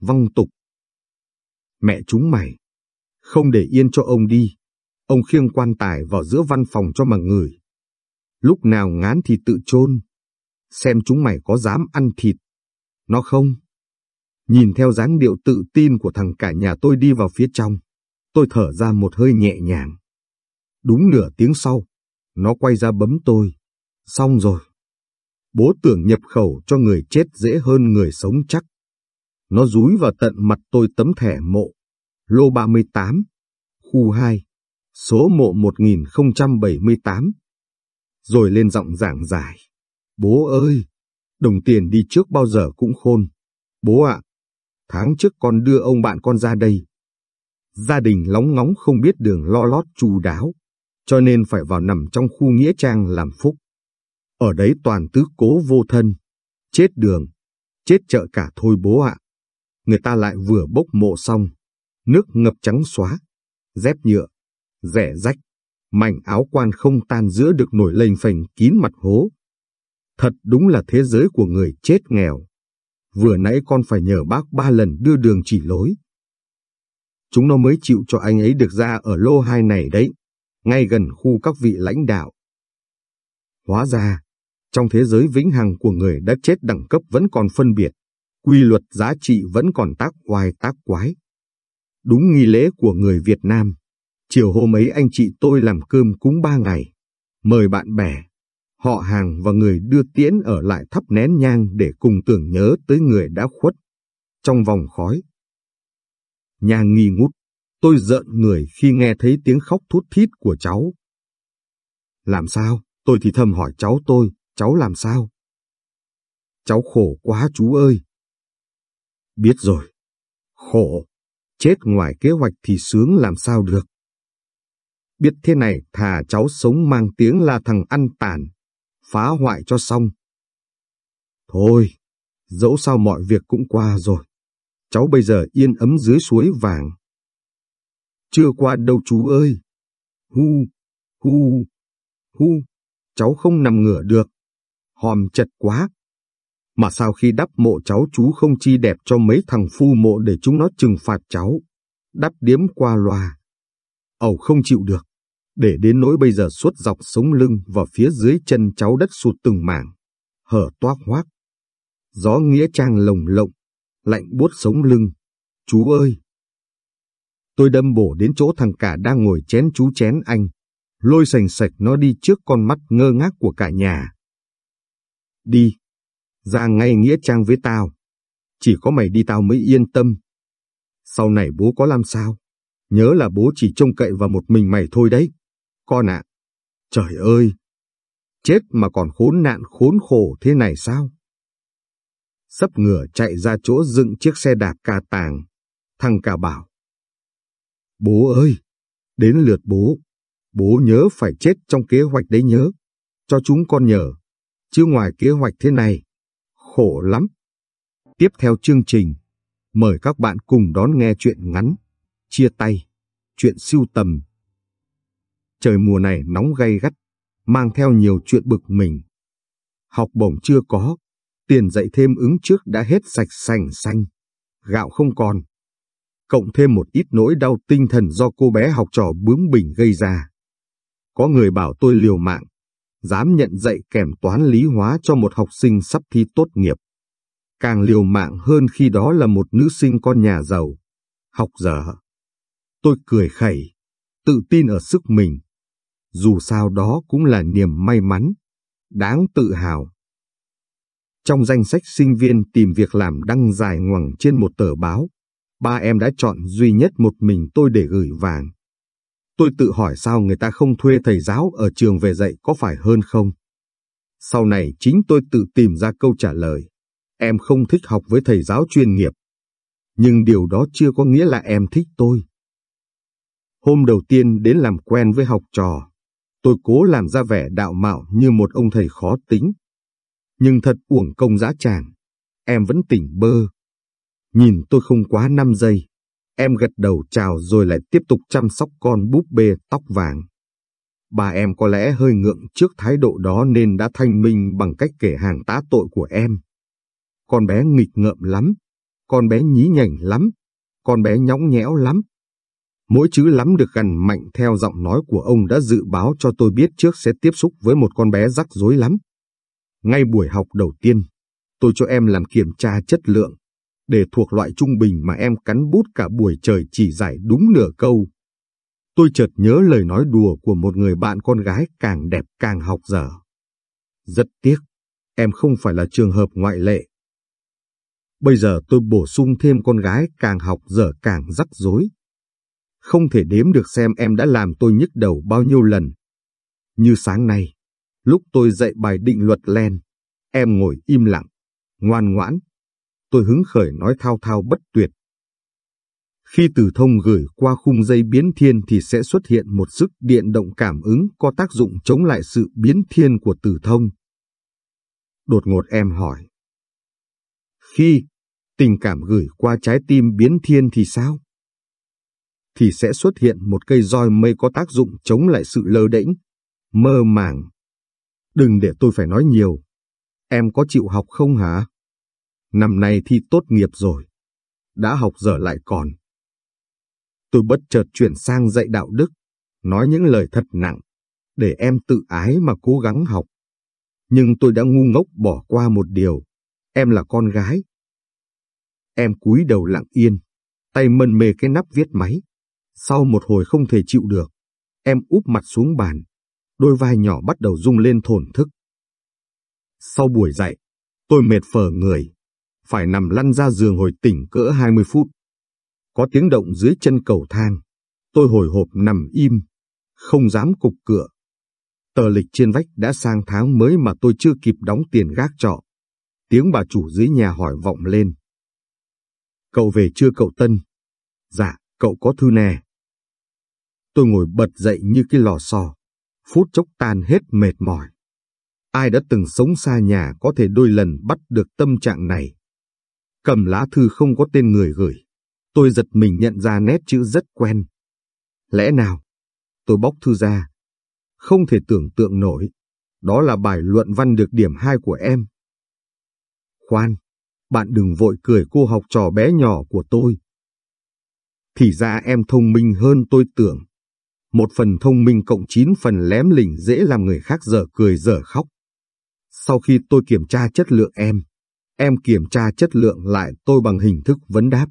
văng tục. Mẹ chúng mày, không để yên cho ông đi, ông khiêng quan tài vào giữa văn phòng cho mà người. Lúc nào ngán thì tự chôn, xem chúng mày có dám ăn thịt. Nó không. Nhìn theo dáng điệu tự tin của thằng cả nhà tôi đi vào phía trong, tôi thở ra một hơi nhẹ nhàng. Đúng nửa tiếng sau, nó quay ra bấm tôi. Xong rồi. Bố tưởng nhập khẩu cho người chết dễ hơn người sống chắc. Nó rúi vào tận mặt tôi tấm thẻ mộ. Lô 38, khu 2, số mộ 1078. Rồi lên giọng giảng giải. Bố ơi, đồng tiền đi trước bao giờ cũng khôn. Bố ạ, tháng trước con đưa ông bạn con ra đây. Gia đình lóng ngóng không biết đường lo lót chu đáo, cho nên phải vào nằm trong khu nghĩa trang làm phúc. Ở đấy toàn tứ cố vô thân, chết đường, chết chợ cả thôi bố ạ. Người ta lại vừa bốc mộ xong, nước ngập trắng xóa, dép nhựa, rẻ rách, mảnh áo quan không tan giữa được nổi lênh phành kín mặt hố. Thật đúng là thế giới của người chết nghèo. Vừa nãy con phải nhờ bác ba lần đưa đường chỉ lối. Chúng nó mới chịu cho anh ấy được ra ở lô hai này đấy, ngay gần khu các vị lãnh đạo. Hóa ra, trong thế giới vĩnh hằng của người đã chết đẳng cấp vẫn còn phân biệt, quy luật giá trị vẫn còn tác oai tác quái. Đúng nghi lễ của người Việt Nam, chiều hôm ấy anh chị tôi làm cơm cúng ba ngày, mời bạn bè, họ hàng và người đưa tiễn ở lại thắp nén nhang để cùng tưởng nhớ tới người đã khuất. Trong vòng khói, nhà nghi ngút, tôi giận người khi nghe thấy tiếng khóc thút thít của cháu. Làm sao? Tôi thì thầm hỏi cháu tôi, cháu làm sao? Cháu khổ quá chú ơi. Biết rồi. Khổ. Chết ngoài kế hoạch thì sướng làm sao được. Biết thế này thà cháu sống mang tiếng là thằng ăn tàn. Phá hoại cho xong. Thôi, dẫu sao mọi việc cũng qua rồi. cháu bây giờ yên ấm dưới suối vàng. Chưa qua đâu chú ơi. Hu, hu, hu, cháu không nằm ngửa được. Hòm chật quá. Mà sao khi đắp mộ cháu chú không chi đẹp cho mấy thằng phu mộ để chúng nó trừng phạt cháu. Đắp điếm qua loa. Ẩu không chịu được. Để đến nỗi bây giờ suốt dọc sống lưng và phía dưới chân cháu đất sụt từng mảng. Hở toác hoác. Gió nghĩa trang lồng lộng. Lạnh buốt sống lưng. Chú ơi! Tôi đâm bổ đến chỗ thằng cả đang ngồi chén chú chén anh. Lôi sành sạch nó đi trước con mắt ngơ ngác của cả nhà. Đi! Ra ngay nghĩa trang với tao. Chỉ có mày đi tao mới yên tâm. Sau này bố có làm sao? Nhớ là bố chỉ trông cậy vào một mình mày thôi đấy. Con ạ! Trời ơi! Chết mà còn khốn nạn khốn khổ thế này sao? Sấp ngửa chạy ra chỗ dựng chiếc xe đạp ca tàng. Thằng cả bảo. Bố ơi! Đến lượt bố. Bố nhớ phải chết trong kế hoạch đấy nhớ. Cho chúng con nhờ. Chứ ngoài kế hoạch thế này, khổ lắm. Tiếp theo chương trình, mời các bạn cùng đón nghe chuyện ngắn, chia tay, chuyện siêu tầm. Trời mùa này nóng gay gắt, mang theo nhiều chuyện bực mình. Học bổng chưa có, tiền dạy thêm ứng trước đã hết sạch sành xanh, gạo không còn. Cộng thêm một ít nỗi đau tinh thần do cô bé học trò bướng bỉnh gây ra. Có người bảo tôi liều mạng, dám nhận dạy kèm toán lý hóa cho một học sinh sắp thi tốt nghiệp. Càng liều mạng hơn khi đó là một nữ sinh con nhà giàu, học dở. Tôi cười khẩy, tự tin ở sức mình. Dù sao đó cũng là niềm may mắn, đáng tự hào. Trong danh sách sinh viên tìm việc làm đăng dài ngoằng trên một tờ báo, ba em đã chọn duy nhất một mình tôi để gửi vàng. Tôi tự hỏi sao người ta không thuê thầy giáo ở trường về dạy có phải hơn không? Sau này chính tôi tự tìm ra câu trả lời. Em không thích học với thầy giáo chuyên nghiệp. Nhưng điều đó chưa có nghĩa là em thích tôi. Hôm đầu tiên đến làm quen với học trò, tôi cố làm ra vẻ đạo mạo như một ông thầy khó tính. Nhưng thật uổng công dã tràng, em vẫn tỉnh bơ. Nhìn tôi không quá 5 giây, Em gật đầu chào rồi lại tiếp tục chăm sóc con búp bê tóc vàng. Bà em có lẽ hơi ngượng trước thái độ đó nên đã thanh minh bằng cách kể hàng tá tội của em. Con bé nghịch ngợm lắm, con bé nhí nhảnh lắm, con bé nhõng nhẽo lắm. Mỗi chữ lắm được gần mạnh theo giọng nói của ông đã dự báo cho tôi biết trước sẽ tiếp xúc với một con bé rắc rối lắm. Ngay buổi học đầu tiên, tôi cho em làm kiểm tra chất lượng để thuộc loại trung bình mà em cắn bút cả buổi trời chỉ giải đúng nửa câu. Tôi chợt nhớ lời nói đùa của một người bạn con gái càng đẹp càng học dở. Rất tiếc, em không phải là trường hợp ngoại lệ. Bây giờ tôi bổ sung thêm con gái càng học dở càng rắc rối. Không thể đếm được xem em đã làm tôi nhức đầu bao nhiêu lần. Như sáng nay, lúc tôi dạy bài định luật len, em ngồi im lặng, ngoan ngoãn, tôi hứng khởi nói thao thao bất tuyệt. Khi từ thông gửi qua khung dây biến thiên thì sẽ xuất hiện một sức điện động cảm ứng có tác dụng chống lại sự biến thiên của từ thông. Đột ngột em hỏi. Khi tình cảm gửi qua trái tim biến thiên thì sao? Thì sẽ xuất hiện một cây roi mây có tác dụng chống lại sự lơ đễnh, mơ màng. Đừng để tôi phải nói nhiều. Em có chịu học không hả? Năm nay thi tốt nghiệp rồi. Đã học dở lại còn. Tôi bất chợt chuyển sang dạy đạo đức, nói những lời thật nặng, để em tự ái mà cố gắng học. Nhưng tôi đã ngu ngốc bỏ qua một điều, em là con gái. Em cúi đầu lặng yên, tay mân mê cái nắp viết máy. Sau một hồi không thể chịu được, em úp mặt xuống bàn, đôi vai nhỏ bắt đầu rung lên thổn thức. Sau buổi dạy, tôi mệt phở người, phải nằm lăn ra giường hồi tỉnh cỡ 20 phút. Có tiếng động dưới chân cầu thang, tôi hồi hộp nằm im, không dám cục cửa. Tờ lịch trên vách đã sang tháng mới mà tôi chưa kịp đóng tiền gác trọ. Tiếng bà chủ dưới nhà hỏi vọng lên. Cậu về chưa cậu Tân? Dạ, cậu có thư nè. Tôi ngồi bật dậy như cái lò xo, phút chốc tan hết mệt mỏi. Ai đã từng sống xa nhà có thể đôi lần bắt được tâm trạng này. cầm lá thư không có tên người gửi. Tôi giật mình nhận ra nét chữ rất quen. Lẽ nào? Tôi bóc thư ra. Không thể tưởng tượng nổi. Đó là bài luận văn được điểm 2 của em. Khoan, bạn đừng vội cười cô học trò bé nhỏ của tôi. Thì ra em thông minh hơn tôi tưởng. Một phần thông minh cộng chín phần lém lỉnh dễ làm người khác dở cười dở khóc. Sau khi tôi kiểm tra chất lượng em, em kiểm tra chất lượng lại tôi bằng hình thức vấn đáp,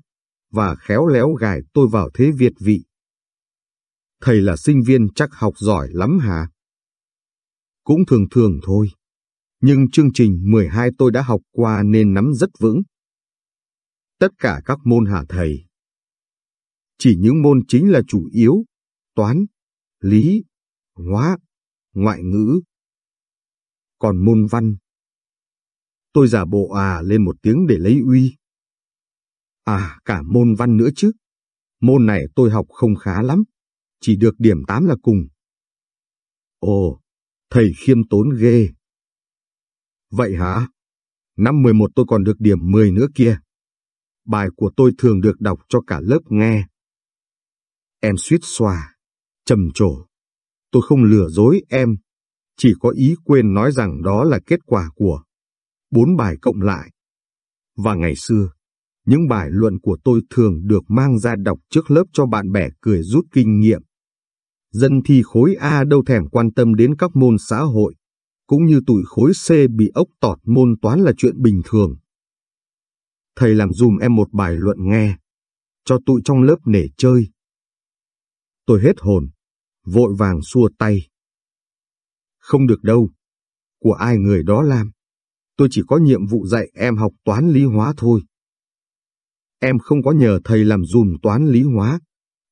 và khéo léo gài tôi vào thế Việt vị. Thầy là sinh viên chắc học giỏi lắm hả? Cũng thường thường thôi. Nhưng chương trình 12 tôi đã học qua nên nắm rất vững. Tất cả các môn hả thầy? Chỉ những môn chính là chủ yếu, toán, lý, hóa, ngoại ngữ. Còn môn văn, tôi giả bộ à lên một tiếng để lấy uy. À, cả môn văn nữa chứ. Môn này tôi học không khá lắm, chỉ được điểm 8 là cùng. Ồ, thầy khiêm tốn ghê. Vậy hả? Năm 11 tôi còn được điểm 10 nữa kia. Bài của tôi thường được đọc cho cả lớp nghe. Em suýt xòa, trầm trồ. Tôi không lừa dối em, chỉ có ý quên nói rằng đó là kết quả của bốn bài cộng lại. Và ngày xưa, những bài luận của tôi thường được mang ra đọc trước lớp cho bạn bè cười rút kinh nghiệm. Dân thi khối A đâu thèm quan tâm đến các môn xã hội, cũng như tụi khối C bị ốc tọt môn toán là chuyện bình thường. Thầy làm dùm em một bài luận nghe, cho tụi trong lớp nể chơi. Tôi hết hồn, vội vàng xua tay. Không được đâu, của ai người đó làm. Tôi chỉ có nhiệm vụ dạy em học toán lý hóa thôi. Em không có nhờ thầy làm dùm toán lý hóa,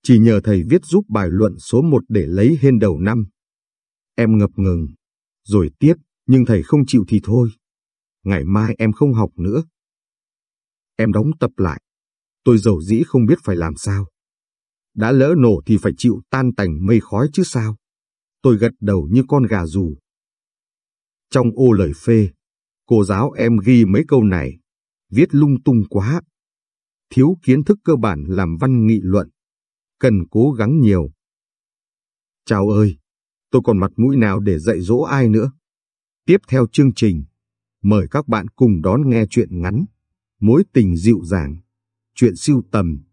chỉ nhờ thầy viết giúp bài luận số 1 để lấy hên đầu năm. Em ngập ngừng, rồi tiếp, nhưng thầy không chịu thì thôi. Ngày mai em không học nữa. Em đóng tập lại. Tôi giàu dĩ không biết phải làm sao. Đã lỡ nổ thì phải chịu tan tành mây khói chứ sao. Tôi gật đầu như con gà rù. Trong ô lời phê, cô giáo em ghi mấy câu này, viết lung tung quá. Thiếu kiến thức cơ bản làm văn nghị luận, cần cố gắng nhiều. Chào ơi, tôi còn mặt mũi nào để dạy dỗ ai nữa. Tiếp theo chương trình, mời các bạn cùng đón nghe chuyện ngắn, mối tình dịu dàng, chuyện siêu tầm.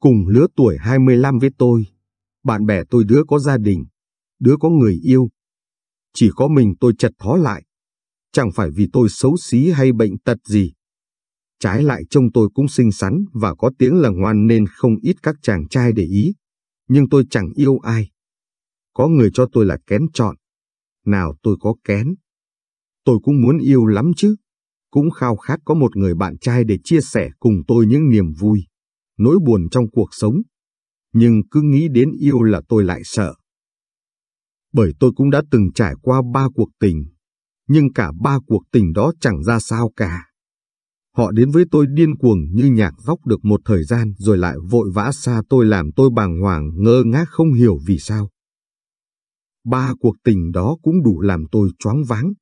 Cùng lứa tuổi 25 với tôi, bạn bè tôi đứa có gia đình, đứa có người yêu. Chỉ có mình tôi chật thó lại, chẳng phải vì tôi xấu xí hay bệnh tật gì. Trái lại trông tôi cũng xinh xắn và có tiếng là ngoan nên không ít các chàng trai để ý. Nhưng tôi chẳng yêu ai. Có người cho tôi là kén chọn. Nào tôi có kén. Tôi cũng muốn yêu lắm chứ. Cũng khao khát có một người bạn trai để chia sẻ cùng tôi những niềm vui, nỗi buồn trong cuộc sống. Nhưng cứ nghĩ đến yêu là tôi lại sợ. Bởi tôi cũng đã từng trải qua ba cuộc tình, nhưng cả ba cuộc tình đó chẳng ra sao cả. Họ đến với tôi điên cuồng như nhạc vóc được một thời gian rồi lại vội vã xa tôi làm tôi bàng hoàng ngơ ngác không hiểu vì sao. Ba cuộc tình đó cũng đủ làm tôi choáng váng.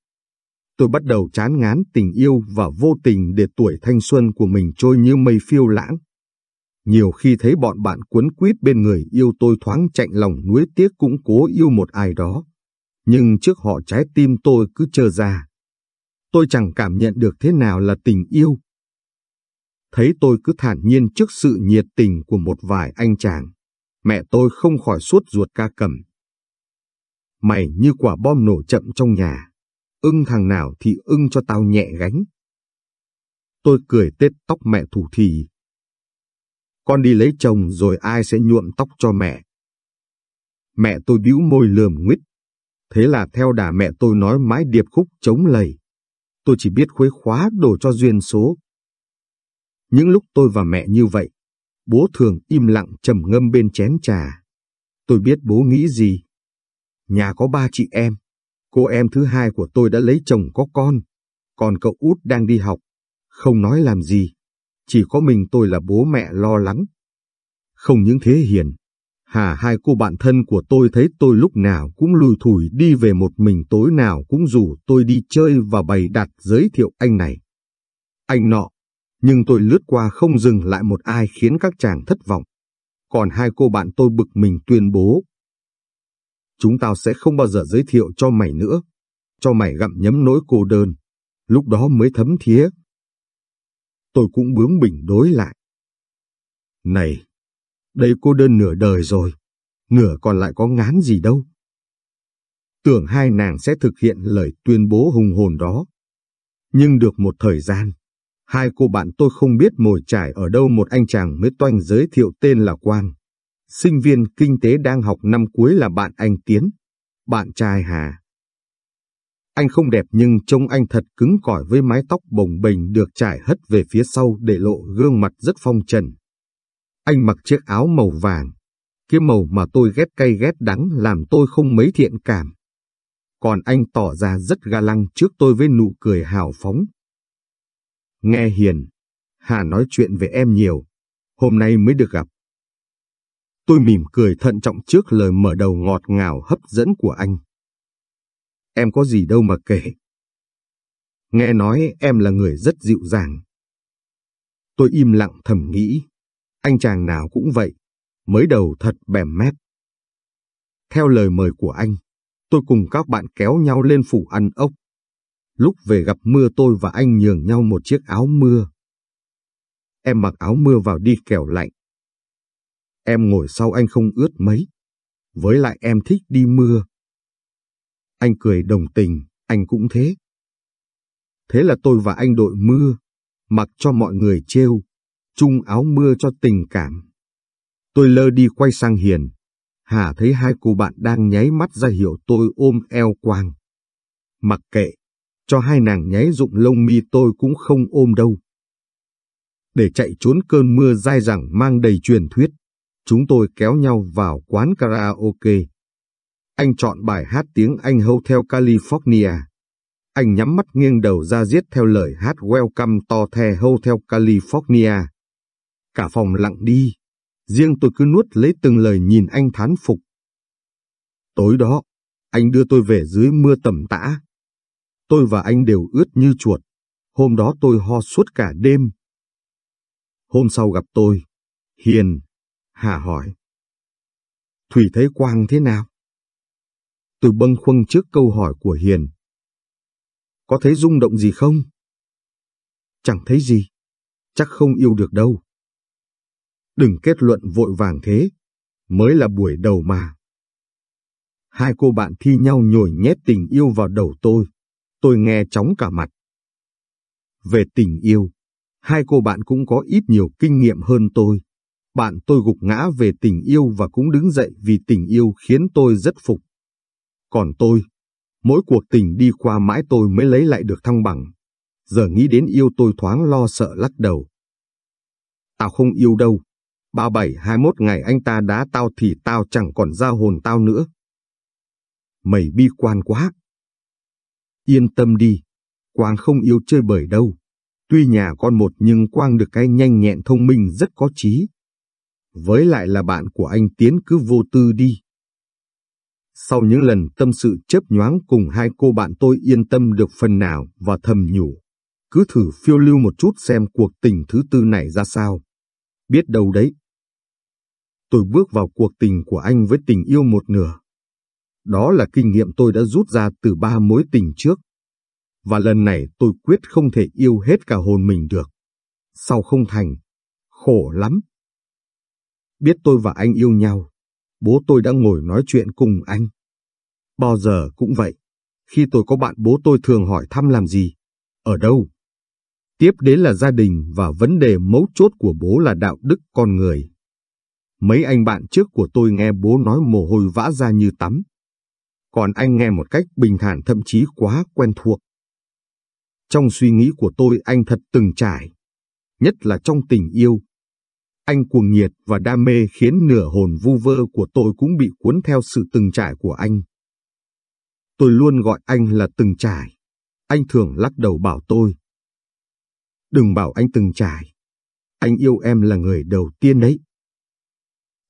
Tôi bắt đầu chán ngán tình yêu và vô tình để tuổi thanh xuân của mình trôi như mây phiêu lãng. Nhiều khi thấy bọn bạn cuốn quýt bên người yêu tôi thoáng chạnh lòng nuối tiếc cũng cố yêu một ai đó. Nhưng trước họ trái tim tôi cứ trơ ra. Tôi chẳng cảm nhận được thế nào là tình yêu. Thấy tôi cứ thản nhiên trước sự nhiệt tình của một vài anh chàng. Mẹ tôi không khỏi suốt ruột ca cầm. Mày như quả bom nổ chậm trong nhà. Ưng thằng nào thì ưng cho tao nhẹ gánh. Tôi cười tết tóc mẹ thủ thì. Con đi lấy chồng rồi ai sẽ nhuộm tóc cho mẹ. Mẹ tôi bĩu môi lườm nguyết. Thế là theo đà mẹ tôi nói mái điệp khúc chống lầy. Tôi chỉ biết khuấy khóa đổ cho duyên số. Những lúc tôi và mẹ như vậy, bố thường im lặng trầm ngâm bên chén trà. Tôi biết bố nghĩ gì. Nhà có ba chị em. Cô em thứ hai của tôi đã lấy chồng có con. Còn cậu út đang đi học. Không nói làm gì. Chỉ có mình tôi là bố mẹ lo lắng. Không những thế hiền. Hà hai cô bạn thân của tôi thấy tôi lúc nào cũng lùi thủi đi về một mình tối nào cũng rủ tôi đi chơi và bày đặt giới thiệu anh này. Anh nọ, nhưng tôi lướt qua không dừng lại một ai khiến các chàng thất vọng. Còn hai cô bạn tôi bực mình tuyên bố. Chúng tao sẽ không bao giờ giới thiệu cho mày nữa, cho mày gặm nhấm nỗi cô đơn, lúc đó mới thấm thía. Tôi cũng bướng bỉnh đối lại. Này, đây cô đơn nửa đời rồi, nửa còn lại có ngán gì đâu. Tưởng hai nàng sẽ thực hiện lời tuyên bố hùng hồn đó. Nhưng được một thời gian, hai cô bạn tôi không biết mồi trải ở đâu một anh chàng mới toanh giới thiệu tên là Quang. Sinh viên kinh tế đang học năm cuối là bạn anh Tiến, bạn trai Hà. Anh không đẹp nhưng trông anh thật cứng cỏi với mái tóc bồng bềnh được trải hất về phía sau để lộ gương mặt rất phong trần. Anh mặc chiếc áo màu vàng, cái màu mà tôi ghét cay ghét đắng làm tôi không mấy thiện cảm. Còn anh tỏ ra rất ga lăng trước tôi với nụ cười hào phóng. Nghe hiền, Hà nói chuyện về em nhiều, hôm nay mới được gặp. Tôi mỉm cười thận trọng trước lời mở đầu ngọt ngào hấp dẫn của anh. Em có gì đâu mà kể. Nghe nói em là người rất dịu dàng. Tôi im lặng thầm nghĩ, anh chàng nào cũng vậy, mới đầu thật bèm mép. Theo lời mời của anh, tôi cùng các bạn kéo nhau lên phủ ăn ốc. Lúc về gặp mưa tôi và anh nhường nhau một chiếc áo mưa. Em mặc áo mưa vào đi kẻo lạnh. Em ngồi sau anh không ướt mấy. Với lại em thích đi mưa. Anh cười đồng tình, anh cũng thế. Thế là tôi và anh đội mưa, mặc cho mọi người trêu, chung áo mưa cho tình cảm. Tôi lơ đi quay sang Hiền. Hà thấy hai cô bạn đang nháy mắt ra hiệu tôi ôm eo Quang. Mặc kệ, cho hai nàng nháy dụng lông mi tôi cũng không ôm đâu. Để chạy trốn cơn mưa dai dẳng mang đầy truyền thuyết, chúng tôi kéo nhau vào quán karaoke. Anh chọn bài hát tiếng Anh Hotel California. Anh nhắm mắt nghiêng đầu ra giết theo lời hát Welcome to the Hotel California. Cả phòng lặng đi, riêng tôi cứ nuốt lấy từng lời nhìn anh thán phục. Tối đó, anh đưa tôi về dưới mưa tầm tã. Tôi và anh đều ướt như chuột. Hôm đó tôi ho suốt cả đêm. Hôm sau gặp tôi, Hiền, Hà hỏi. Thủy thấy Quang thế nào? Tôi bâng khuâng trước câu hỏi của Hiền. Có thấy rung động gì không? Chẳng thấy gì. Chắc không yêu được đâu. Đừng kết luận vội vàng thế. Mới là buổi đầu mà. Hai cô bạn thi nhau nhồi nhét tình yêu vào đầu tôi. Tôi nghe chóng cả mặt. Về tình yêu, hai cô bạn cũng có ít nhiều kinh nghiệm hơn tôi. Bạn tôi gục ngã về tình yêu và cũng đứng dậy vì tình yêu khiến tôi rất phục. Còn tôi, mỗi cuộc tình đi qua mãi tôi mới lấy lại được thăng bằng. Giờ nghĩ đến yêu tôi thoáng lo sợ lắc đầu. Tao không yêu đâu. Ba bảy hai mốt ngày anh ta đá tao thì tao chẳng còn ra hồn tao nữa. Mày bi quan quá. Yên tâm đi, Quang không yêu chơi bời đâu. Tuy nhà con một nhưng Quang được cái nhanh nhẹn thông minh rất có trí. Với lại là bạn của anh Tiến cứ vô tư đi. Sau những lần tâm sự chớp nhoáng cùng hai cô bạn tôi yên tâm được phần nào và thầm nhủ. Cứ thử phiêu lưu một chút xem cuộc tình thứ tư này ra sao. Biết đâu đấy. Tôi bước vào cuộc tình của anh với tình yêu một nửa. Đó là kinh nghiệm tôi đã rút ra từ ba mối tình trước. Và lần này tôi quyết không thể yêu hết cả hồn mình được. Sau không thành, khổ lắm. Biết tôi và anh yêu nhau, bố tôi đã ngồi nói chuyện cùng anh. Bao giờ cũng vậy, khi tôi có bạn bố tôi thường hỏi thăm làm gì, ở đâu. Tiếp đến là gia đình và vấn đề mấu chốt của bố là đạo đức con người. Mấy anh bạn trước của tôi nghe bố nói mồ hôi vã ra như tắm. Còn anh nghe một cách bình thản thậm chí quá quen thuộc. Trong suy nghĩ của tôi anh thật từng trải, nhất là trong tình yêu, anh cuồng nhiệt và đam mê khiến nửa hồn vu vơ của tôi cũng bị cuốn theo sự từng trải của anh. Tôi luôn gọi anh là từng trải. Anh thường lắc đầu bảo tôi. Đừng bảo anh từng trải. Anh yêu em là người đầu tiên đấy.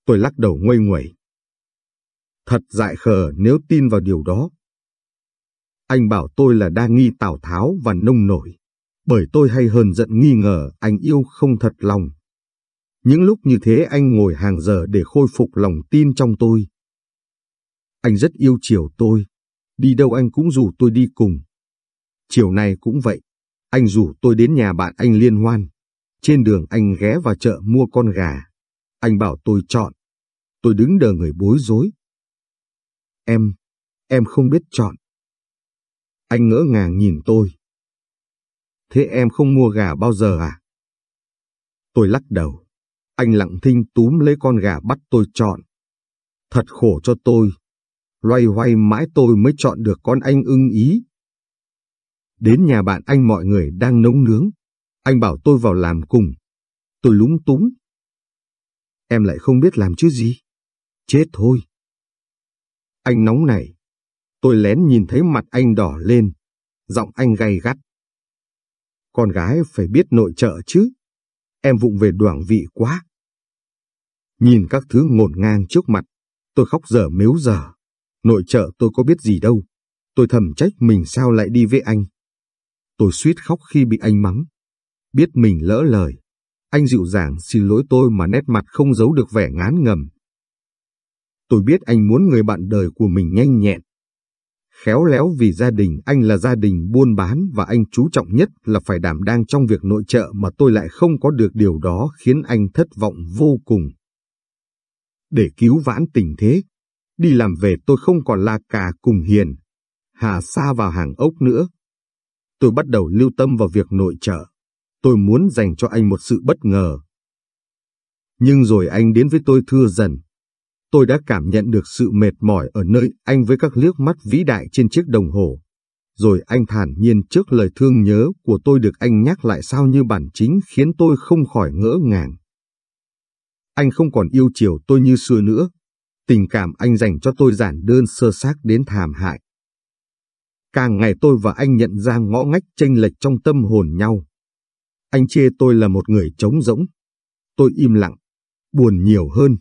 Tôi lắc đầu nguây nguẩy. Thật dại khờ nếu tin vào điều đó. Anh bảo tôi là đa nghi Tào Tháo và nông nổi. bởi tôi hay hờn giận nghi ngờ, anh yêu không thật lòng. Những lúc như thế anh ngồi hàng giờ để khôi phục lòng tin trong tôi. Anh rất yêu chiều tôi, đi đâu anh cũng rủ tôi đi cùng. Chiều nay cũng vậy, anh rủ tôi đến nhà bạn anh liên hoan. Trên đường anh ghé vào chợ mua con gà. Anh bảo tôi chọn. Tôi đứng đờ người bối rối. Em, em không biết chọn. Anh ngỡ ngàng nhìn tôi. Thế em không mua gà bao giờ à? Tôi lắc đầu. Anh lặng thinh túm lấy con gà bắt tôi chọn. Thật khổ cho tôi. Loay hoay mãi tôi mới chọn được con anh ưng ý. Đến nhà bạn anh mọi người đang nấu nướng. Anh bảo tôi vào làm cùng. Tôi lúng túng. Em lại không biết làm chứ gì. Chết thôi. Anh nóng này. Tôi lén nhìn thấy mặt anh đỏ lên. Giọng anh gay gắt. Con gái phải biết nội trợ chứ. Em vụng về đoảng vị quá. Nhìn các thứ ngổn ngang trước mặt, tôi khóc dở mếu dở. Nội trợ tôi có biết gì đâu. Tôi thầm trách mình sao lại đi với anh. Tôi suýt khóc khi bị anh mắng. Biết mình lỡ lời. Anh dịu dàng xin lỗi tôi mà nét mặt không giấu được vẻ ngán ngầm. Tôi biết anh muốn người bạn đời của mình nhanh nhẹn. Khéo léo vì gia đình anh là gia đình buôn bán và anh chú trọng nhất là phải đảm đang trong việc nội trợ mà tôi lại không có được điều đó khiến anh thất vọng vô cùng. Để cứu vãn tình thế, đi làm về tôi không còn la cà cùng hiền, hà xa vào hàng ốc nữa. Tôi bắt đầu lưu tâm vào việc nội trợ. Tôi muốn dành cho anh một sự bất ngờ. Nhưng rồi anh đến với tôi thưa dần. Tôi đã cảm nhận được sự mệt mỏi ở nơi anh với các liếc mắt vĩ đại trên chiếc đồng hồ. Rồi anh thản nhiên trước lời thương nhớ của tôi được anh nhắc lại sao như bản chính khiến tôi không khỏi ngỡ ngàng. Anh không còn yêu chiều tôi như xưa nữa. Tình cảm anh dành cho tôi giản đơn sơ xác đến thảm hại. Càng ngày tôi và anh nhận ra ngõ ngách chênh lệch trong tâm hồn nhau. Anh chê tôi là một người trống rỗng. Tôi im lặng, buồn nhiều hơn.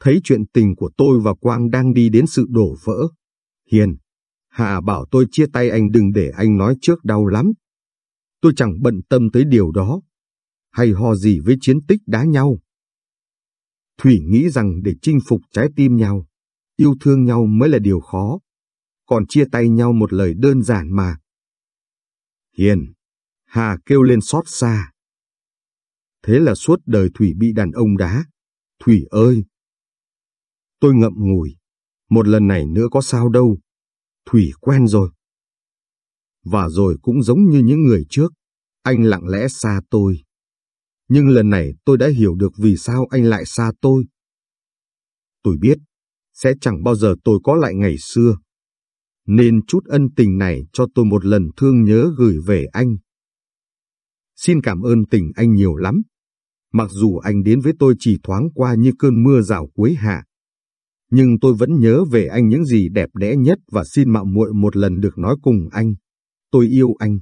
Thấy chuyện tình của tôi và Quang đang đi đến sự đổ vỡ. Hiền, Hạ bảo tôi chia tay anh đừng để anh nói trước đau lắm. Tôi chẳng bận tâm tới điều đó. Hay ho gì với chiến tích đá nhau. Thủy nghĩ rằng để chinh phục trái tim nhau, yêu thương nhau mới là điều khó. Còn chia tay nhau một lời đơn giản mà. Hiền, Hà kêu lên xót xa. Thế là suốt đời Thủy bị đàn ông đá. Thủy ơi! Tôi ngậm ngùi. Một lần này nữa có sao đâu. Thủy quen rồi. Và rồi cũng giống như những người trước, anh lặng lẽ xa tôi. Nhưng lần này tôi đã hiểu được vì sao anh lại xa tôi. Tôi biết, sẽ chẳng bao giờ tôi có lại ngày xưa. Nên chút ân tình này cho tôi một lần thương nhớ gửi về anh. Xin cảm ơn tình anh nhiều lắm. Mặc dù anh đến với tôi chỉ thoáng qua như cơn mưa rào cuối hạ. Nhưng tôi vẫn nhớ về anh những gì đẹp đẽ nhất và xin mạo muội một lần được nói cùng anh. Tôi yêu anh.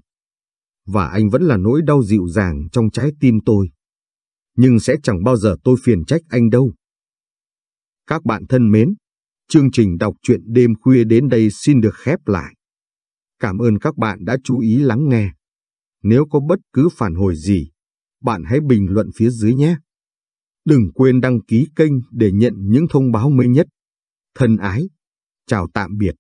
Và anh vẫn là nỗi đau dịu dàng trong trái tim tôi. Nhưng sẽ chẳng bao giờ tôi phiền trách anh đâu. Các bạn thân mến, chương trình đọc truyện đêm khuya đến đây xin được khép lại. Cảm ơn các bạn đã chú ý lắng nghe. Nếu có bất cứ phản hồi gì, bạn hãy bình luận phía dưới nhé. Đừng quên đăng ký kênh để nhận những thông báo mới nhất. Thân ái, chào tạm biệt.